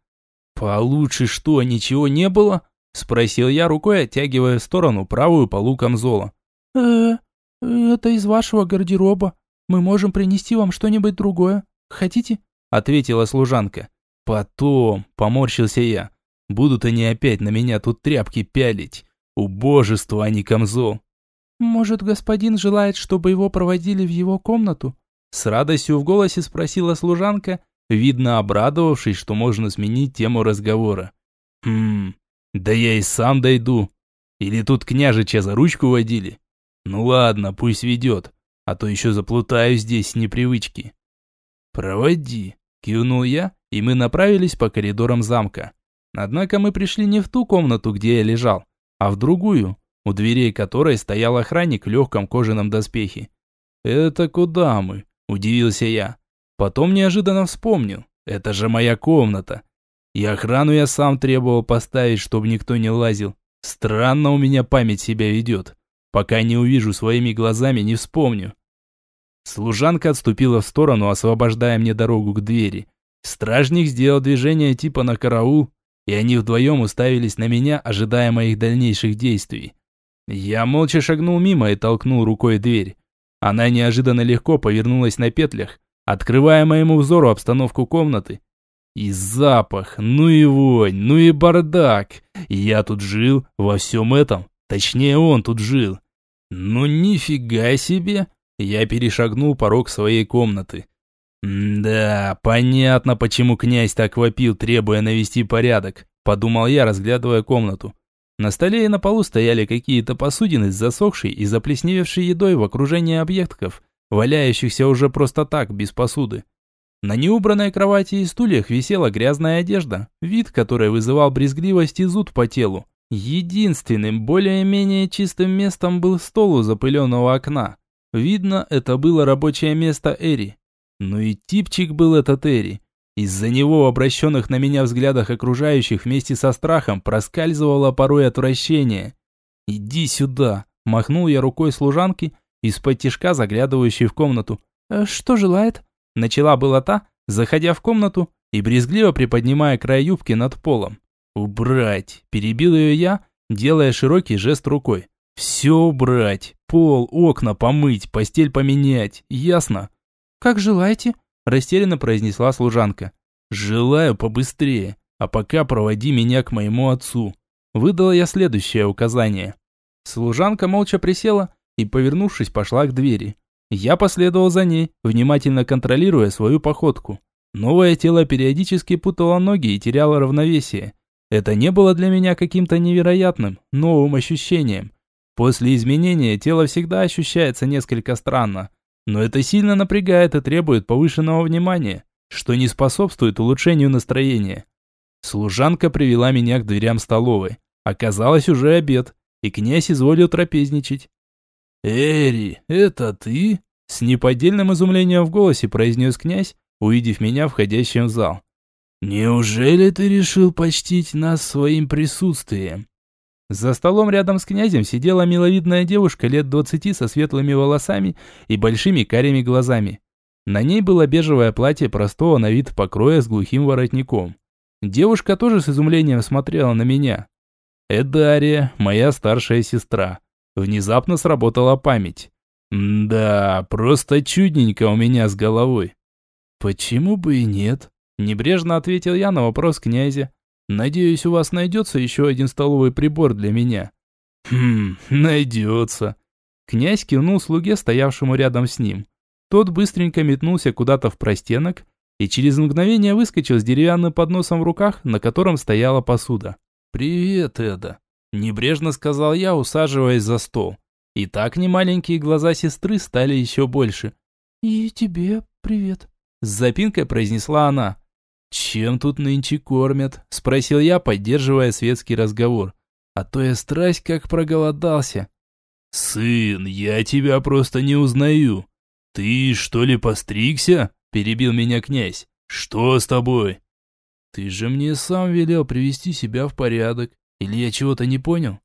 «Получше что, ничего не было?» Спросил я рукой, оттягивая в сторону правую полу камзола. э это из вашего гардероба. Мы можем принести вам что-нибудь другое. Хотите?» Ответила служанка. «Потом», поморщился я. «Будут они опять на меня тут тряпки пялить. Убожество, а не камзол». «Может, господин желает, чтобы его проводили в его комнату?» С радостью в голосе спросила служанка, видно обрадовавшись, что можно сменить тему разговора. «Хм, да я и сам дойду. Или тут княжича за ручку водили? Ну ладно, пусть ведет, а то еще заплутаю здесь с непривычки». «Проводи», – кивнул я, и мы направились по коридорам замка. Однако мы пришли не в ту комнату, где я лежал, а в другую, у дверей которой стоял охранник в легком кожаном доспехе. «Это куда мы?» – удивился я. Потом неожиданно вспомнил. Это же моя комната. И охрану я сам требовал поставить, чтобы никто не лазил. Странно у меня память себя ведет. Пока не увижу своими глазами, не вспомню. Служанка отступила в сторону, освобождая мне дорогу к двери. Стражник сделал движение типа на караул, и они вдвоем уставились на меня, ожидая моих дальнейших действий. Я молча шагнул мимо и толкнул рукой дверь. Она неожиданно легко повернулась на петлях, открывая моему взору обстановку комнаты. И запах, ну и вонь, ну и бардак. Я тут жил во всем этом, точнее он тут жил. Ну нифига себе. Я перешагнул порог своей комнаты. «Да, понятно, почему князь так вопил, требуя навести порядок», – подумал я, разглядывая комнату. На столе и на полу стояли какие-то посудины с засохшей и заплесневевшей едой в окружении объектов, валяющихся уже просто так, без посуды. На неубранной кровати и стульях висела грязная одежда, вид которой вызывал брезгливость и зуд по телу. Единственным, более-менее чистым местом был стол у запыленного окна. Видно, это было рабочее место Эри. Ну и типчик был этот Эри. Из-за него в обращенных на меня взглядах окружающих вместе со страхом проскальзывало порой отвращение. «Иди сюда!» – махнул я рукой служанки, из-под тишка заглядывающей в комнату. «Э, «Что желает?» Начала была та, заходя в комнату и брезгливо приподнимая край юбки над полом. «Убрать!» – перебил ее я, делая широкий жест рукой. «Все убрать! Пол, окна помыть, постель поменять, ясно?» «Как желаете?» – растерянно произнесла служанка. «Желаю побыстрее, а пока проводи меня к моему отцу». Выдала я следующее указание. Служанка молча присела и, повернувшись, пошла к двери. Я последовал за ней, внимательно контролируя свою походку. Новое тело периодически путало ноги и теряло равновесие. Это не было для меня каким-то невероятным, новым ощущением. После изменения тело всегда ощущается несколько странно, но это сильно напрягает и требует повышенного внимания, что не способствует улучшению настроения. Служанка привела меня к дверям столовой. Оказалось уже обед, и князь изволил трапезничать. «Эри, это ты?» С неподдельным изумлением в голосе произнес князь, увидев меня входящим в зал. «Неужели ты решил почтить нас своим присутствием?» За столом рядом с князем сидела миловидная девушка лет двадцати со светлыми волосами и большими карими глазами. На ней было бежевое платье простого на вид покроя с глухим воротником. Девушка тоже с изумлением смотрела на меня. Эдария, моя старшая сестра. Внезапно сработала память. Да, просто чудненько у меня с головой. Почему бы и нет? Небрежно ответил я на вопрос князя. Надеюсь, у вас найдется еще один столовый прибор для меня. Хм, найдется. Князь кивнул слуге, стоявшему рядом с ним. Тот быстренько метнулся куда-то в простенок и через мгновение выскочил с деревянным подносом в руках, на котором стояла посуда. «Привет, Эда», – небрежно сказал я, усаживаясь за стол. И так немаленькие глаза сестры стали еще больше. «И тебе привет», – с запинкой произнесла она. «Чем тут нынче кормят?» – спросил я, поддерживая светский разговор. «А то я страсть как проголодался». «Сын, я тебя просто не узнаю. Ты что ли постригся?» – перебил меня князь. «Что с тобой?» «Ты же мне сам велел привести себя в порядок. Или я чего-то не понял?»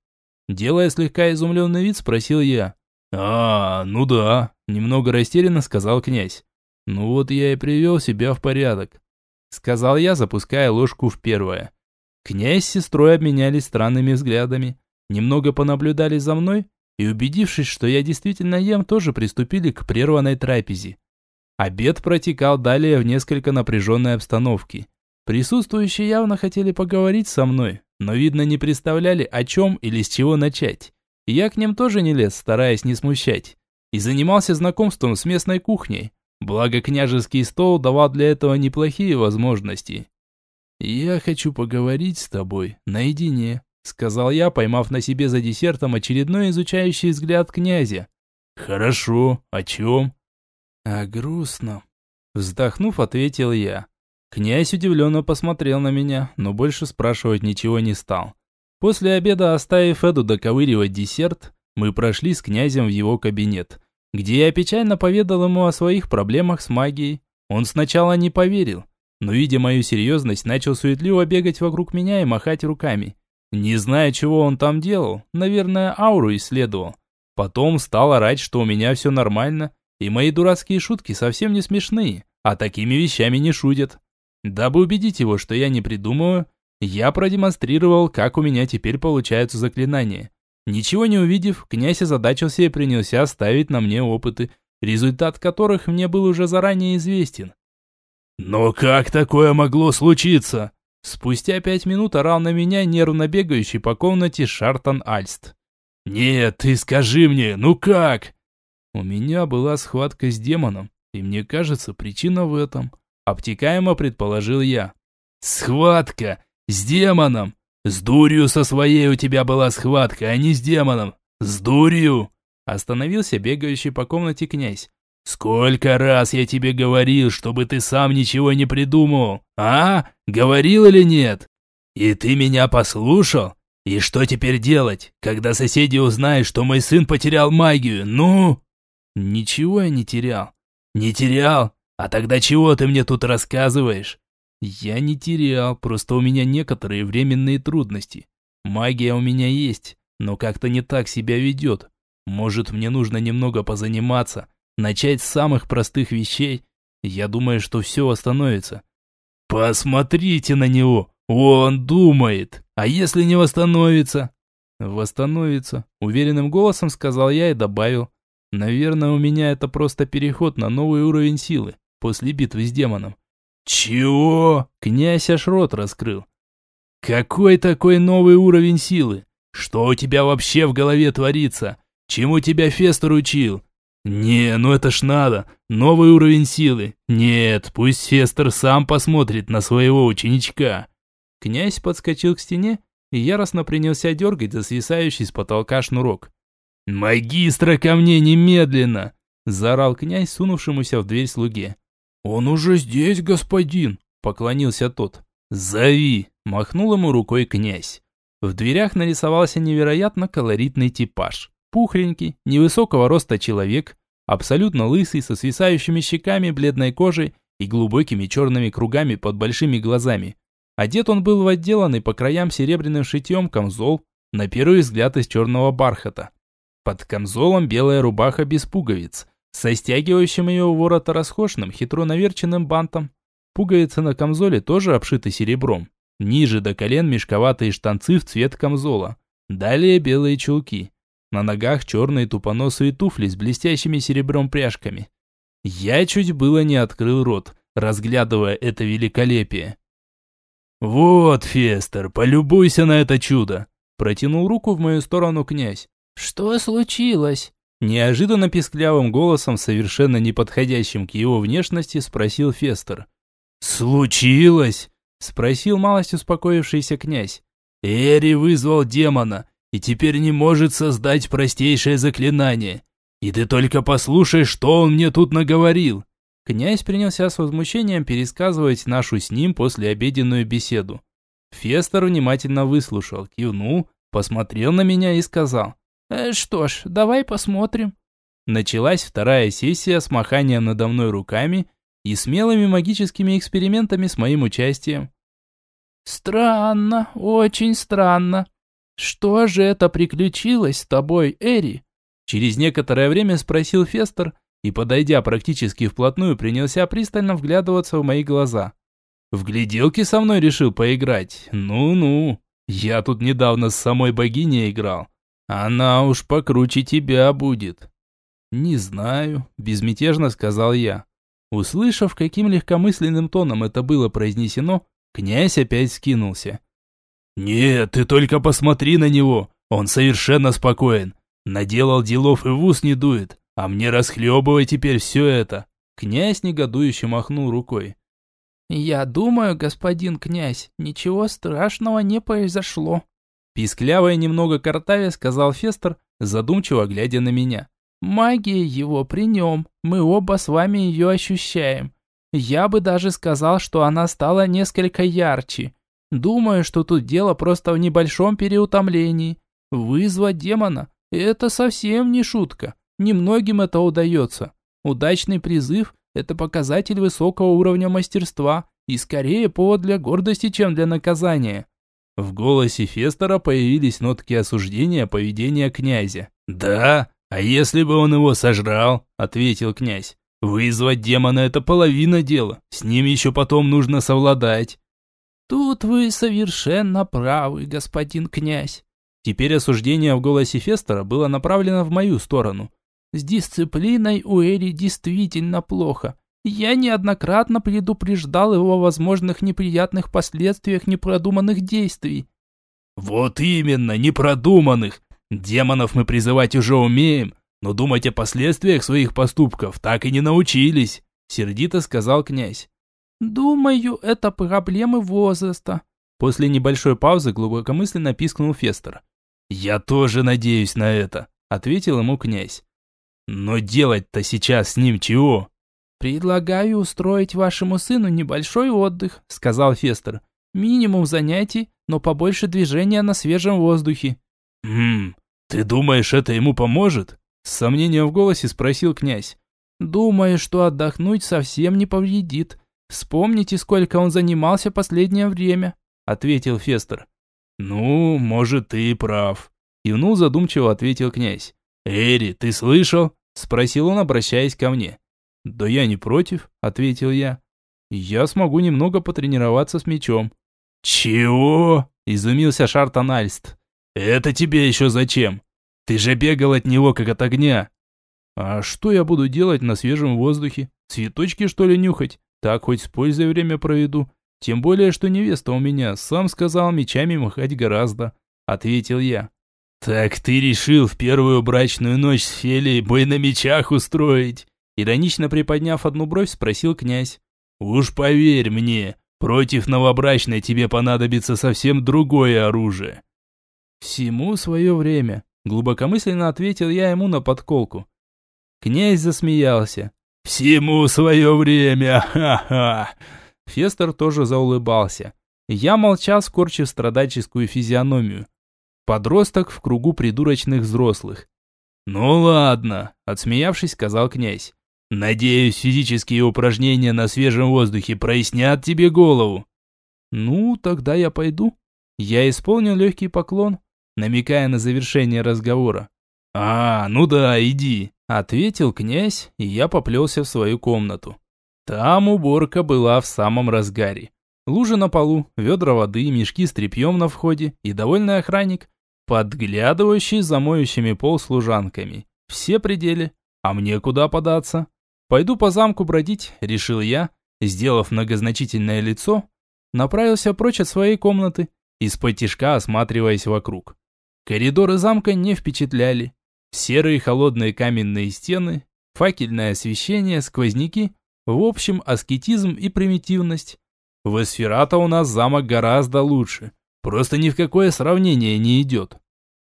Делая слегка изумленный вид, спросил я. «А, ну да», – немного растерянно сказал князь. «Ну вот я и привел себя в порядок», – сказал я, запуская ложку в первое. Князь с сестрой обменялись странными взглядами, немного понаблюдали за мной и, убедившись, что я действительно ем, тоже приступили к прерванной трапезе. Обед протекал далее в несколько напряженной обстановке. Присутствующие явно хотели поговорить со мной, но, видно, не представляли, о чем или с чего начать. Я к ним тоже не лез, стараясь не смущать. И занимался знакомством с местной кухней. Благо, княжеский стол давал для этого неплохие возможности. «Я хочу поговорить с тобой наедине», — сказал я, поймав на себе за десертом очередной изучающий взгляд князя. «Хорошо. О чем?» «О грустном», — вздохнув, ответил я. Князь удивленно посмотрел на меня, но больше спрашивать ничего не стал. После обеда, оставив Эду доковыривать десерт, мы прошли с князем в его кабинет, где я печально поведал ему о своих проблемах с магией. Он сначала не поверил, но, видя мою серьезность, начал суетливо бегать вокруг меня и махать руками. Не зная, чего он там делал, наверное, ауру исследовал. Потом стал орать, что у меня все нормально, и мои дурацкие шутки совсем не смешные, а такими вещами не шутят. Дабы убедить его, что я не придумываю, я продемонстрировал, как у меня теперь получаются заклинания. Ничего не увидев, князь озадачился и принялся ставить на мне опыты, результат которых мне был уже заранее известен. «Но как такое могло случиться?» Спустя пять минут орал на меня нервно бегающий по комнате Шартан Альст. «Нет, ты скажи мне, ну как?» У меня была схватка с демоном, и мне кажется, причина в этом – Обтекаемо предположил я. Схватка! С демоном! С дурью со своей у тебя была схватка, а не с демоном! С дурью! Остановился бегающий по комнате князь. «Сколько раз я тебе говорил, чтобы ты сам ничего не придумал? А? Говорил или нет? И ты меня послушал? И что теперь делать, когда соседи узнают, что мой сын потерял магию? Ну?» «Ничего я не терял». «Не терял? А тогда чего ты мне тут рассказываешь? Я не терял, просто у меня некоторые временные трудности. Магия у меня есть, но как-то не так себя ведет. Может, мне нужно немного позаниматься, начать с самых простых вещей. Я думаю, что все восстановится. Посмотрите на него, он думает. А если не восстановится? Восстановится, уверенным голосом сказал я и добавил. Наверное, у меня это просто переход на новый уровень силы после битвы с демоном. «Чего?» Князь аж рот раскрыл. «Какой такой новый уровень силы? Что у тебя вообще в голове творится? Чему тебя Фестер учил?» «Не, ну это ж надо. Новый уровень силы. Нет, пусть Фестер сам посмотрит на своего ученичка». Князь подскочил к стене и яростно принялся дергать за свисающий с потолка шнурок. «Магистра ко мне немедленно!» – заорал князь, сунувшемуся в дверь слуге. «Он уже здесь, господин!» – поклонился тот. «Зови!» – махнул ему рукой князь. В дверях нарисовался невероятно колоритный типаж. Пухленький, невысокого роста человек, абсолютно лысый, со свисающими щеками, бледной кожей и глубокими черными кругами под большими глазами. Одет он был в отделанный по краям серебряным шитьем камзол, на первый взгляд из черного бархата. Под камзолом белая рубаха без пуговиц, со стягивающим ее у ворота расхожным, хитро наверченным бантом. Пуговицы на камзоле тоже обшиты серебром. Ниже до колен мешковатые штанцы в цвет камзола. Далее белые чулки. На ногах черные тупоносые туфли с блестящими серебром пряжками. Я чуть было не открыл рот, разглядывая это великолепие. «Вот, Фестер, полюбуйся на это чудо!» Протянул руку в мою сторону князь. «Что случилось?» Неожиданно писклявым голосом, совершенно неподходящим к его внешности, спросил Фестер. «Случилось?» – спросил малость успокоившийся князь. «Эри вызвал демона и теперь не может создать простейшее заклинание. И ты только послушай, что он мне тут наговорил». Князь принялся с возмущением пересказывать нашу с ним послеобеденную беседу. Фестер внимательно выслушал, кивнул, посмотрел на меня и сказал. «Э, «Что ж, давай посмотрим». Началась вторая сессия с маханием надо мной руками и смелыми магическими экспериментами с моим участием. «Странно, очень странно. Что же это приключилось с тобой, Эри?» Через некоторое время спросил Фестер и, подойдя практически вплотную, принялся пристально вглядываться в мои глаза. В гляделки со мной решил поиграть? Ну-ну, я тут недавно с самой богиней играл. Она уж покруче тебя будет. Не знаю, безмятежно сказал я. Услышав, каким легкомысленным тоном это было произнесено, князь опять скинулся. «Нет, ты только посмотри на него, он совершенно спокоен. Наделал делов и в ус не дует, а мне расхлебывай теперь все это». Князь негодующе махнул рукой. «Я думаю, господин князь, ничего страшного не произошло». Писклявая немного картавя сказал Фестер, задумчиво глядя на меня. «Магия его при нем, мы оба с вами ее ощущаем. Я бы даже сказал, что она стала несколько ярче. Думаю, что тут дело просто в небольшом переутомлении. Вызвать демона – это совсем не шутка. Немногим это удается. Удачный призыв – это показатель высокого уровня мастерства и скорее повод для гордости, чем для наказания. В голосе Фестера появились нотки осуждения поведения князя. «Да, а если бы он его сожрал?» – ответил князь. «Вызвать демона – это половина дела, с ним еще потом нужно совладать». «Тут вы совершенно правы, господин князь». Теперь осуждение в голосе Фестера было направлено в мою сторону. «С дисциплиной у Эри действительно плохо. Я неоднократно предупреждал его о возможных неприятных последствиях непродуманных действий». «Вот именно, непродуманных! Демонов мы призывать уже умеем, но думать о последствиях своих поступков так и не научились», сердито сказал князь. «Думаю, это проблемы возраста». После небольшой паузы глубокомысленно пискнул Фестер. «Я тоже надеюсь на это», — ответил ему князь. «Но делать-то сейчас с ним чего?» «Предлагаю устроить вашему сыну небольшой отдых», — сказал Фестер. «Минимум занятий, но побольше движения на свежем воздухе». «Хм, ты думаешь, это ему поможет?» С сомнением в голосе спросил князь. «Думаю, что отдохнуть совсем не повредит. Вспомните, сколько он занимался последнее время», — ответил Фестер. «Ну, может, ты и прав», — кивнул задумчиво ответил князь. «Эри, ты слышал?» — спросил он, обращаясь ко мне. «Да я не против», — ответил я. «Я смогу немного потренироваться с мечом». «Чего?» – изумился Шартан Альст. «Это тебе еще зачем? Ты же бегал от него, как от огня». «А что я буду делать на свежем воздухе? Цветочки, что ли, нюхать? Так хоть с пользой время проведу. Тем более, что невеста у меня, сам сказал, мечами махать гораздо», – ответил я. «Так ты решил в первую брачную ночь с Фелей бой на мечах устроить?» Иронично приподняв одну бровь, спросил князь. «Уж поверь мне, против новобрачной тебе понадобится совсем другое оружие». «Всему свое время», – глубокомысленно ответил я ему на подколку. Князь засмеялся. «Всему свое время, ха-ха!» Фестер тоже заулыбался. Я молчал, скорчив страдальческую физиономию. Подросток в кругу придурочных взрослых. Ну ладно, отсмеявшись, сказал князь. Надеюсь, физические упражнения на свежем воздухе прояснят тебе голову. Ну, тогда я пойду. Я исполнил легкий поклон, намекая на завершение разговора. А, ну да, иди, ответил князь, и я поплелся в свою комнату. Там уборка была в самом разгаре. Лужа на полу, ведра воды, мешки с тряпьем на входе и довольный охранник, подглядывающий за моющими пол служанками. Все пределы. А мне куда податься? Пойду по замку бродить, решил я, сделав многозначительное лицо, направился прочь от своей комнаты, из-под тишка осматриваясь вокруг. Коридоры замка не впечатляли. Серые холодные каменные стены, факельное освещение, сквозняки, в общем, аскетизм и примитивность. В Эсферата у нас замок гораздо лучше, просто ни в какое сравнение не идет.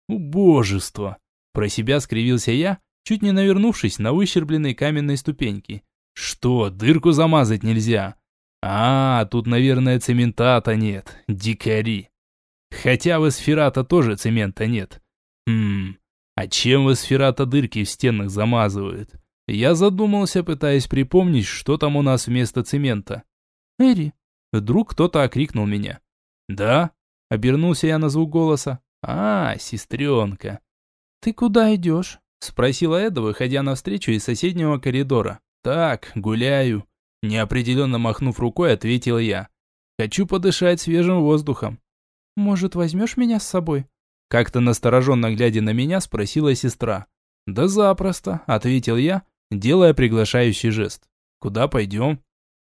Убожество! Про себя скривился я, чуть не навернувшись на выщербленной каменной ступеньке. Что, дырку замазать нельзя? А, тут, наверное, цементата нет. Дикари. Хотя в эсферата тоже цемента нет. Хм, а чем в эсферата дырки в стенах замазывают? Я задумался, пытаясь припомнить, что там у нас вместо цемента. «Эри!» Вдруг кто-то окрикнул меня. «Да?» Обернулся я на звук голоса. «А, сестренка!» «Ты куда идешь?» Спросила Эда, выходя навстречу из соседнего коридора. «Так, гуляю». Неопределенно махнув рукой, ответил я. «Хочу подышать свежим воздухом». «Может, возьмешь меня с собой?» Как-то настороженно глядя на меня, спросила сестра. «Да запросто», — ответил я, делая приглашающий жест. «Куда пойдем?»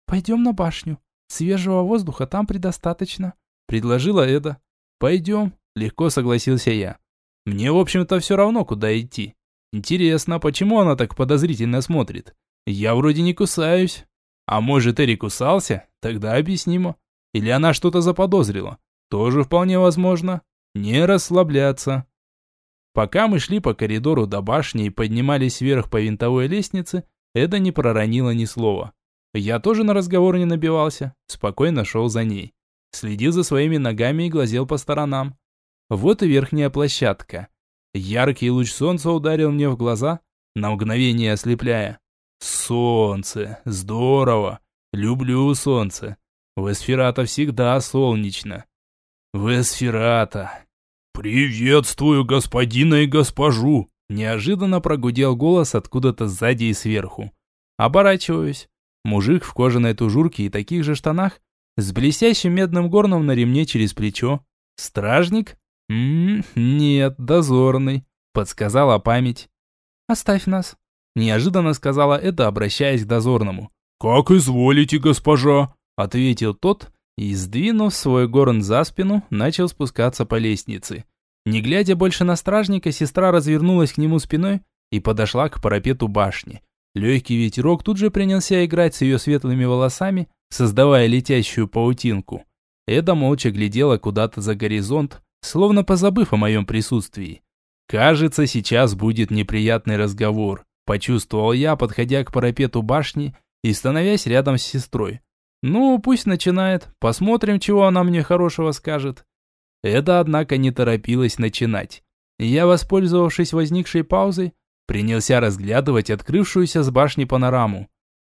«Пойдем на башню. Свежего воздуха там предостаточно», — предложила Эда. «Пойдем», — легко согласился я. «Мне, в общем-то, все равно, куда идти. Интересно, почему она так подозрительно смотрит? Я вроде не кусаюсь. А может, Эри кусался? Тогда объяснимо. Или она что-то заподозрила? Тоже вполне возможно. Не расслабляться. Пока мы шли по коридору до башни и поднимались вверх по винтовой лестнице, Эда не проронила ни слова. Я тоже на разговор не набивался, спокойно шел за ней. Следил за своими ногами и глазел по сторонам. Вот и верхняя площадка. Яркий луч солнца ударил мне в глаза, на мгновение ослепляя. Солнце, здорово, люблю солнце. В Эсферата всегда солнечно. В Эсферата. «Приветствую господина и госпожу!» Неожиданно прогудел голос откуда-то сзади и сверху. Оборачиваюсь. Мужик в кожаной тужурке и таких же штанах, с блестящим медным горном на ремне через плечо. Стражник? «М нет, дозорный», — подсказала память. «Оставь нас», — неожиданно сказала это, обращаясь к дозорному. «Как изволите, госпожа», — ответил тот и, сдвинув свой горн за спину, начал спускаться по лестнице. Не глядя больше на стражника, сестра развернулась к нему спиной и подошла к парапету башни. Легкий ветерок тут же принялся играть с ее светлыми волосами, создавая летящую паутинку. Эда молча глядела куда-то за горизонт, словно позабыв о моем присутствии. Кажется, сейчас будет неприятный разговор, почувствовал я, подходя к парапету башни и становясь рядом с сестрой. Ну, пусть начинает, посмотрим, чего она мне хорошего скажет. Это, однако, не торопилась начинать. Я, воспользовавшись возникшей паузой, принялся разглядывать открывшуюся с башни панораму.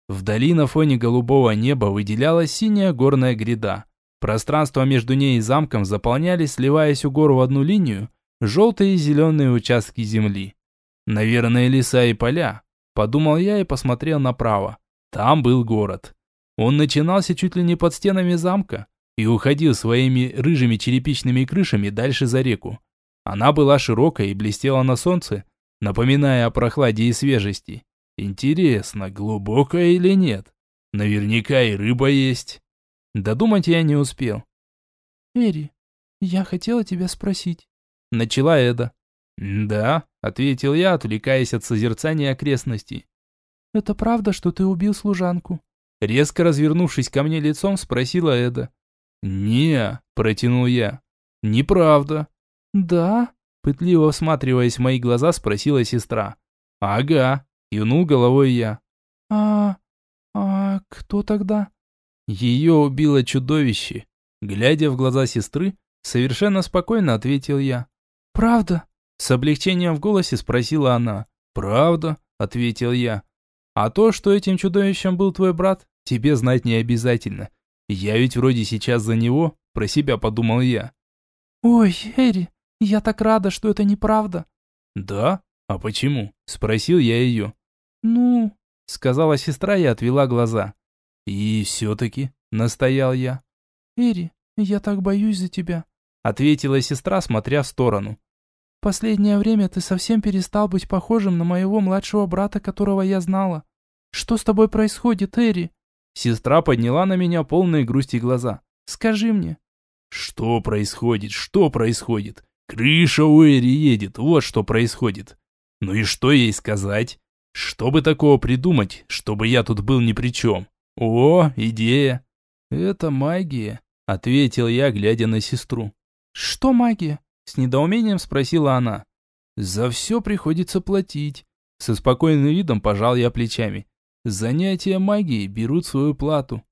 Вдали на фоне голубого неба выделялась синяя горная гряда. Пространство между ней и замком заполняли, сливаясь у гор в одну линию, желтые и зеленые участки земли. Наверное, леса и поля. Подумал я и посмотрел направо. Там был город. Он начинался чуть ли не под стенами замка и уходил своими рыжими черепичными крышами дальше за реку. Она была широкая и блестела на солнце, напоминая о прохладе и свежести. Интересно, глубокая или нет? Наверняка и рыба есть. Додумать я не успел. «Эри, я хотела тебя спросить». Начала Эда. «Да», — ответил я, отвлекаясь от созерцания окрестностей. «Это правда, что ты убил служанку?» Резко развернувшись ко мне лицом, спросила Эда. «Не», — протянул я. «Неправда». «Да?» — пытливо всматриваясь в мои глаза, спросила сестра. «Ага», — кивнул головой я. «А... а кто тогда?» Ее убило чудовище. Глядя в глаза сестры, совершенно спокойно ответил я. «Правда?» С облегчением в голосе спросила она. «Правда?» – ответил я. «А то, что этим чудовищем был твой брат, тебе знать не обязательно. Я ведь вроде сейчас за него, про себя подумал я». «Ой, Эри, я так рада, что это неправда». «Да? А почему?» – спросил я ее. «Ну...» – сказала сестра и отвела глаза. «И все-таки», – настоял я. «Эри, я так боюсь за тебя», – ответила сестра, смотря в сторону. Последнее время ты совсем перестал быть похожим на моего младшего брата, которого я знала. Что с тобой происходит, Эри?» Сестра подняла на меня полные грусти глаза. «Скажи мне». «Что происходит? Что происходит? Крыша у Эри едет, вот что происходит. Ну и что ей сказать? Что бы такого придумать, чтобы я тут был ни при чем? О, идея!» «Это магия», — ответил я, глядя на сестру. «Что магия?» С недоумением спросила она. «За все приходится платить». Со спокойным видом пожал я плечами. Занятия магией берут свою плату.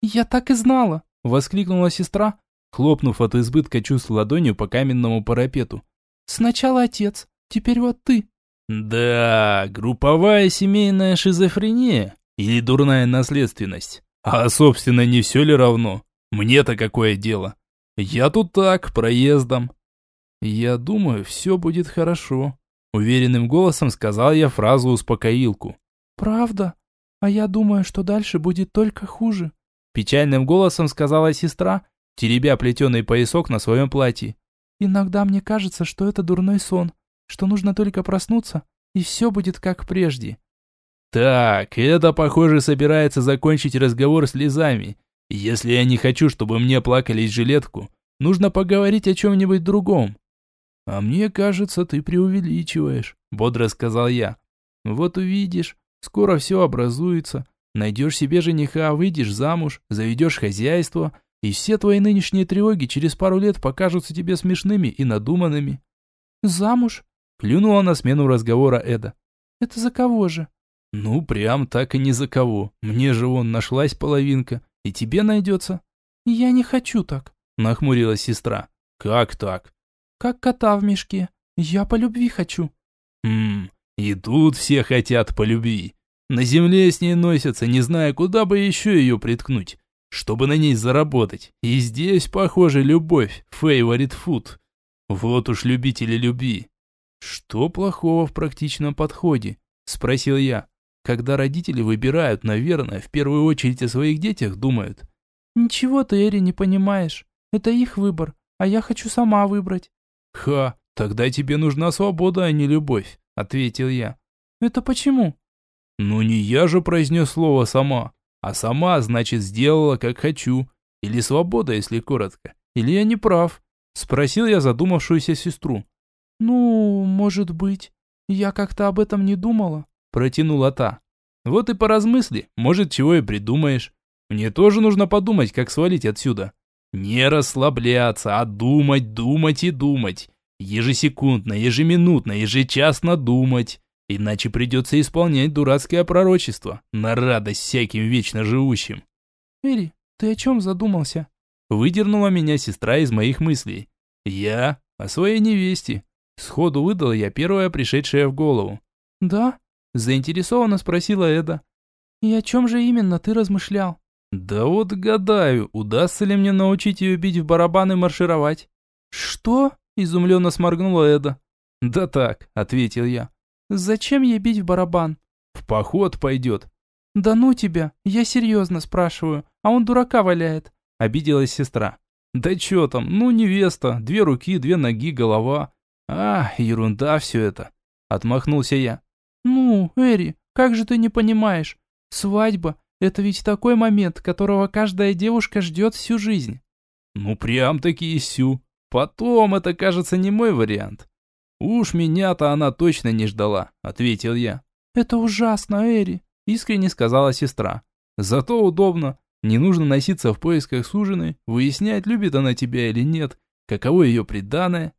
«Я так и знала!» – воскликнула сестра, хлопнув от избытка чувств ладонью по каменному парапету. «Сначала отец, теперь вот ты». «Да, групповая семейная шизофрения или дурная наследственность. А, собственно, не все ли равно? Мне-то какое дело? Я тут так, проездом, «Я думаю, все будет хорошо», – уверенным голосом сказал я фразу-успокоилку. «Правда? А я думаю, что дальше будет только хуже», – печальным голосом сказала сестра, теребя плетеный поясок на своем платье. «Иногда мне кажется, что это дурной сон, что нужно только проснуться, и все будет как прежде». «Так, это, похоже, собирается закончить разговор слезами. Если я не хочу, чтобы мне плакали жилетку, нужно поговорить о чем-нибудь другом». «А мне кажется, ты преувеличиваешь», – бодро сказал я. «Вот увидишь, скоро все образуется. Найдешь себе жениха, выйдешь замуж, заведешь хозяйство, и все твои нынешние тревоги через пару лет покажутся тебе смешными и надуманными». «Замуж?» – клюнула на смену разговора Эда. «Это за кого же?» «Ну, прям так и не за кого. Мне же вон нашлась половинка, и тебе найдется». «Я не хочу так», – нахмурилась сестра. «Как так?» как кота в мешке. Я по любви хочу». «Хм, и тут все хотят по любви. На земле с ней носятся, не зная, куда бы еще ее приткнуть, чтобы на ней заработать. И здесь, похоже, любовь, favorite food. Вот уж любители любви». «Что плохого в практичном подходе?» – спросил я. «Когда родители выбирают, наверное, в первую очередь о своих детях думают». «Ничего ты, Эри, не понимаешь. Это их выбор, а я хочу сама выбрать. «Ха, тогда тебе нужна свобода, а не любовь», — ответил я. «Это почему?» «Ну не я же произнес слово «сама», а сама, значит, сделала, как хочу. Или свобода, если коротко. Или я не прав?» Спросил я задумавшуюся сестру. «Ну, может быть. Я как-то об этом не думала», протянула та. «Вот и поразмысли, может, чего и придумаешь. Мне тоже нужно подумать, как свалить отсюда. Не расслабляться, а думать, думать и думать. Ежесекундно, ежеминутно, ежечасно думать. Иначе придется исполнять дурацкое пророчество на радость всяким вечно живущим. «Эри, ты о чем задумался?» Выдернула меня сестра из моих мыслей. «Я? О своей невесте». Сходу выдала я первое пришедшее в голову. «Да?» Заинтересованно спросила Эда. «И о чем же именно ты размышлял?» Да вот гадаю, удастся ли мне научить ее бить в барабан и маршировать. Что? Изумленно сморгнула Эда. Да так, ответил я. Зачем ей бить в барабан? В поход пойдет. Да ну тебя, я серьезно спрашиваю, а он дурака валяет. Обиделась сестра. Да чё там, ну невеста, две руки, две ноги, голова. А, ерунда все это. Отмахнулся я. Ну, Эри, как же ты не понимаешь? Свадьба это ведь такой момент, которого каждая девушка ждет всю жизнь. Ну прям-таки и сю. Потом это, кажется, не мой вариант. Уж меня-то она точно не ждала, ответил я. Это ужасно, Эри, искренне сказала сестра. Зато удобно. Не нужно носиться в поисках суженой, выяснять, любит она тебя или нет, каково ее преданное.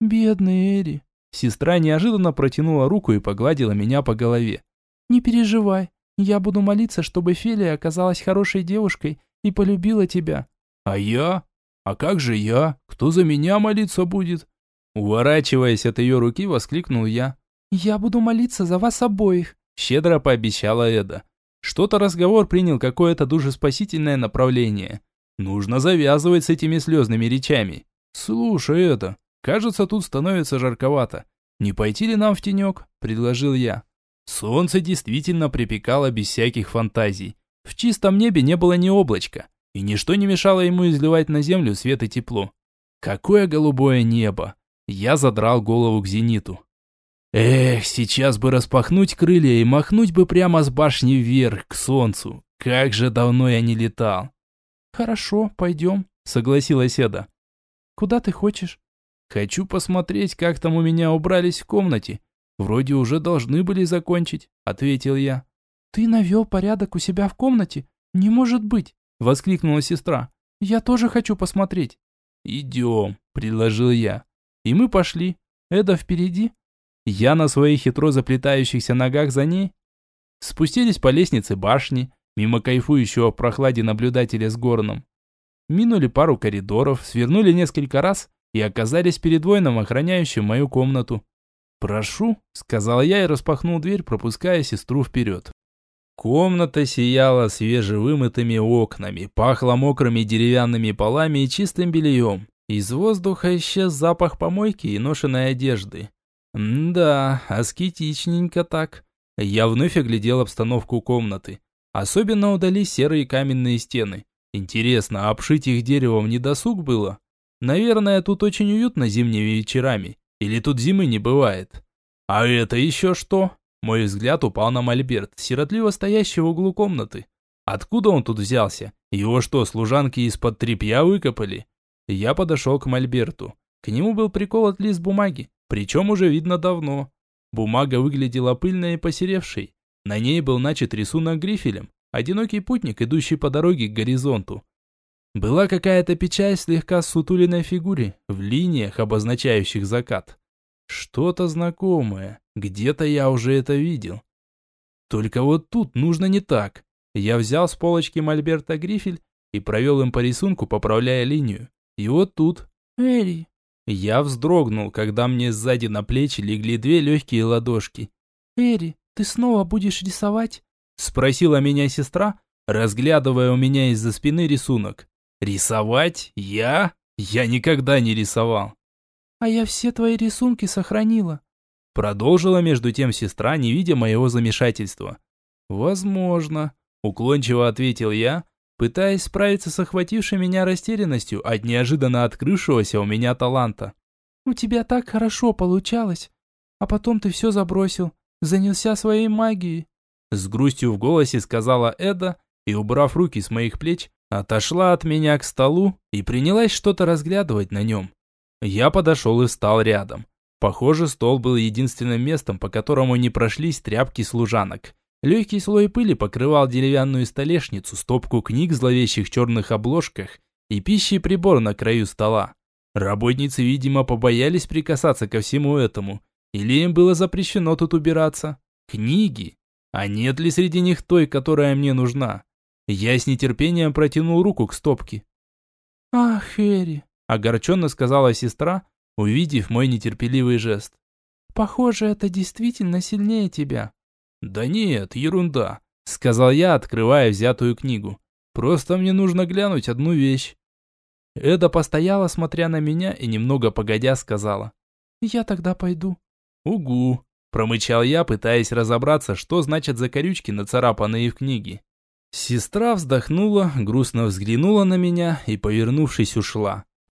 Бедный Эри. Сестра неожиданно протянула руку и погладила меня по голове. Не переживай, я буду молиться, чтобы Фелия оказалась хорошей девушкой и полюбила тебя». «А я? А как же я? Кто за меня молиться будет?» Уворачиваясь от ее руки, воскликнул я. «Я буду молиться за вас обоих», – щедро пообещала Эда. Что-то разговор принял какое-то душеспасительное направление. Нужно завязывать с этими слезными речами. Слушай это, кажется, тут становится жарковато. Не пойти ли нам в тенек? Предложил я. Солнце действительно припекало без всяких фантазий. В чистом небе не было ни облачка, и ничто не мешало ему изливать на землю свет и тепло. Какое голубое небо! Я задрал голову к зениту. Эх, сейчас бы распахнуть крылья и махнуть бы прямо с башни вверх, к солнцу. Как же давно я не летал. Хорошо, пойдем, согласилась Эда. Куда ты хочешь? Хочу посмотреть, как там у меня убрались в комнате. Вроде уже должны были закончить, ответил я. Ты навел порядок у себя в комнате? Не может быть, воскликнула сестра. Я тоже хочу посмотреть. Идем, предложил я. И мы пошли. Эда впереди, я на своих хитро заплетающихся ногах за ней. Спустились по лестнице башни, мимо кайфующего в прохладе наблюдателя с горном. Минули пару коридоров, свернули несколько раз и оказались перед воином, охраняющим мою комнату. «Прошу», — сказал я и распахнул дверь, пропуская сестру вперед. Комната сияла свежевымытыми окнами, пахла мокрыми деревянными полами и чистым бельем. Из воздуха исчез запах помойки и ношенной одежды. «Да, аскетичненько так». Я вновь оглядел обстановку комнаты. Особенно удались серые каменные стены. Интересно, обшить их деревом не досуг было? Наверное, тут очень уютно зимними вечерами. Или тут зимы не бывает? А это еще что? Мой взгляд упал на мольберт, сиротливо стоящий в углу комнаты. Откуда он тут взялся? Его что, служанки из-под тряпья выкопали? Я подошел к мольберту. К нему был приколот лист бумаги. Причем уже видно давно. Бумага выглядела пыльной и посеревшей. На ней был начат рисунок грифелем. Одинокий путник, идущий по дороге к горизонту. Была какая-то печаль слегка сутуленной фигуре, в линиях, обозначающих закат. Что-то знакомое. Где-то я уже это видел. Только вот тут нужно не так. Я взял с полочки мольберта грифель и провел им по рисунку, поправляя линию. И вот тут. «Эри, я вздрогнул, когда мне сзади на плечи легли две легкие ладошки. «Эри, ты снова будешь рисовать?» Спросила меня сестра, разглядывая у меня из-за спины рисунок. «Рисовать? Я? Я никогда не рисовал». «А я все твои рисунки сохранила». Продолжила между тем сестра, не видя моего замешательства. «Возможно», – уклончиво ответил я, пытаясь справиться с охватившей меня растерянностью от неожиданно открывшегося у меня таланта. «У тебя так хорошо получалось, а потом ты все забросил, занялся своей магией». С грустью в голосе сказала Эда и, убрав руки с моих плеч, отошла от меня к столу и принялась что-то разглядывать на нем. Я подошел и встал рядом. Похоже, стол был единственным местом, по которому не прошлись тряпки служанок. Легкий слой пыли покрывал деревянную столешницу, стопку книг в зловещих черных обложках и пищи прибор на краю стола. Работницы, видимо, побоялись прикасаться ко всему этому, или им было запрещено тут убираться. Книги? А нет ли среди них той, которая мне нужна? Я с нетерпением протянул руку к стопке. «Ах, Эри!» – огорченно сказала сестра, увидев мой нетерпеливый жест. «Похоже, это действительно сильнее тебя». «Да нет, ерунда», — сказал я, открывая взятую книгу. «Просто мне нужно глянуть одну вещь». Эда постояла, смотря на меня, и немного погодя сказала. «Я тогда пойду». «Угу», — промычал я, пытаясь разобраться, что значат закорючки, нацарапанные в книге. Сестра вздохнула, грустно взглянула на меня и, повернувшись, ушла.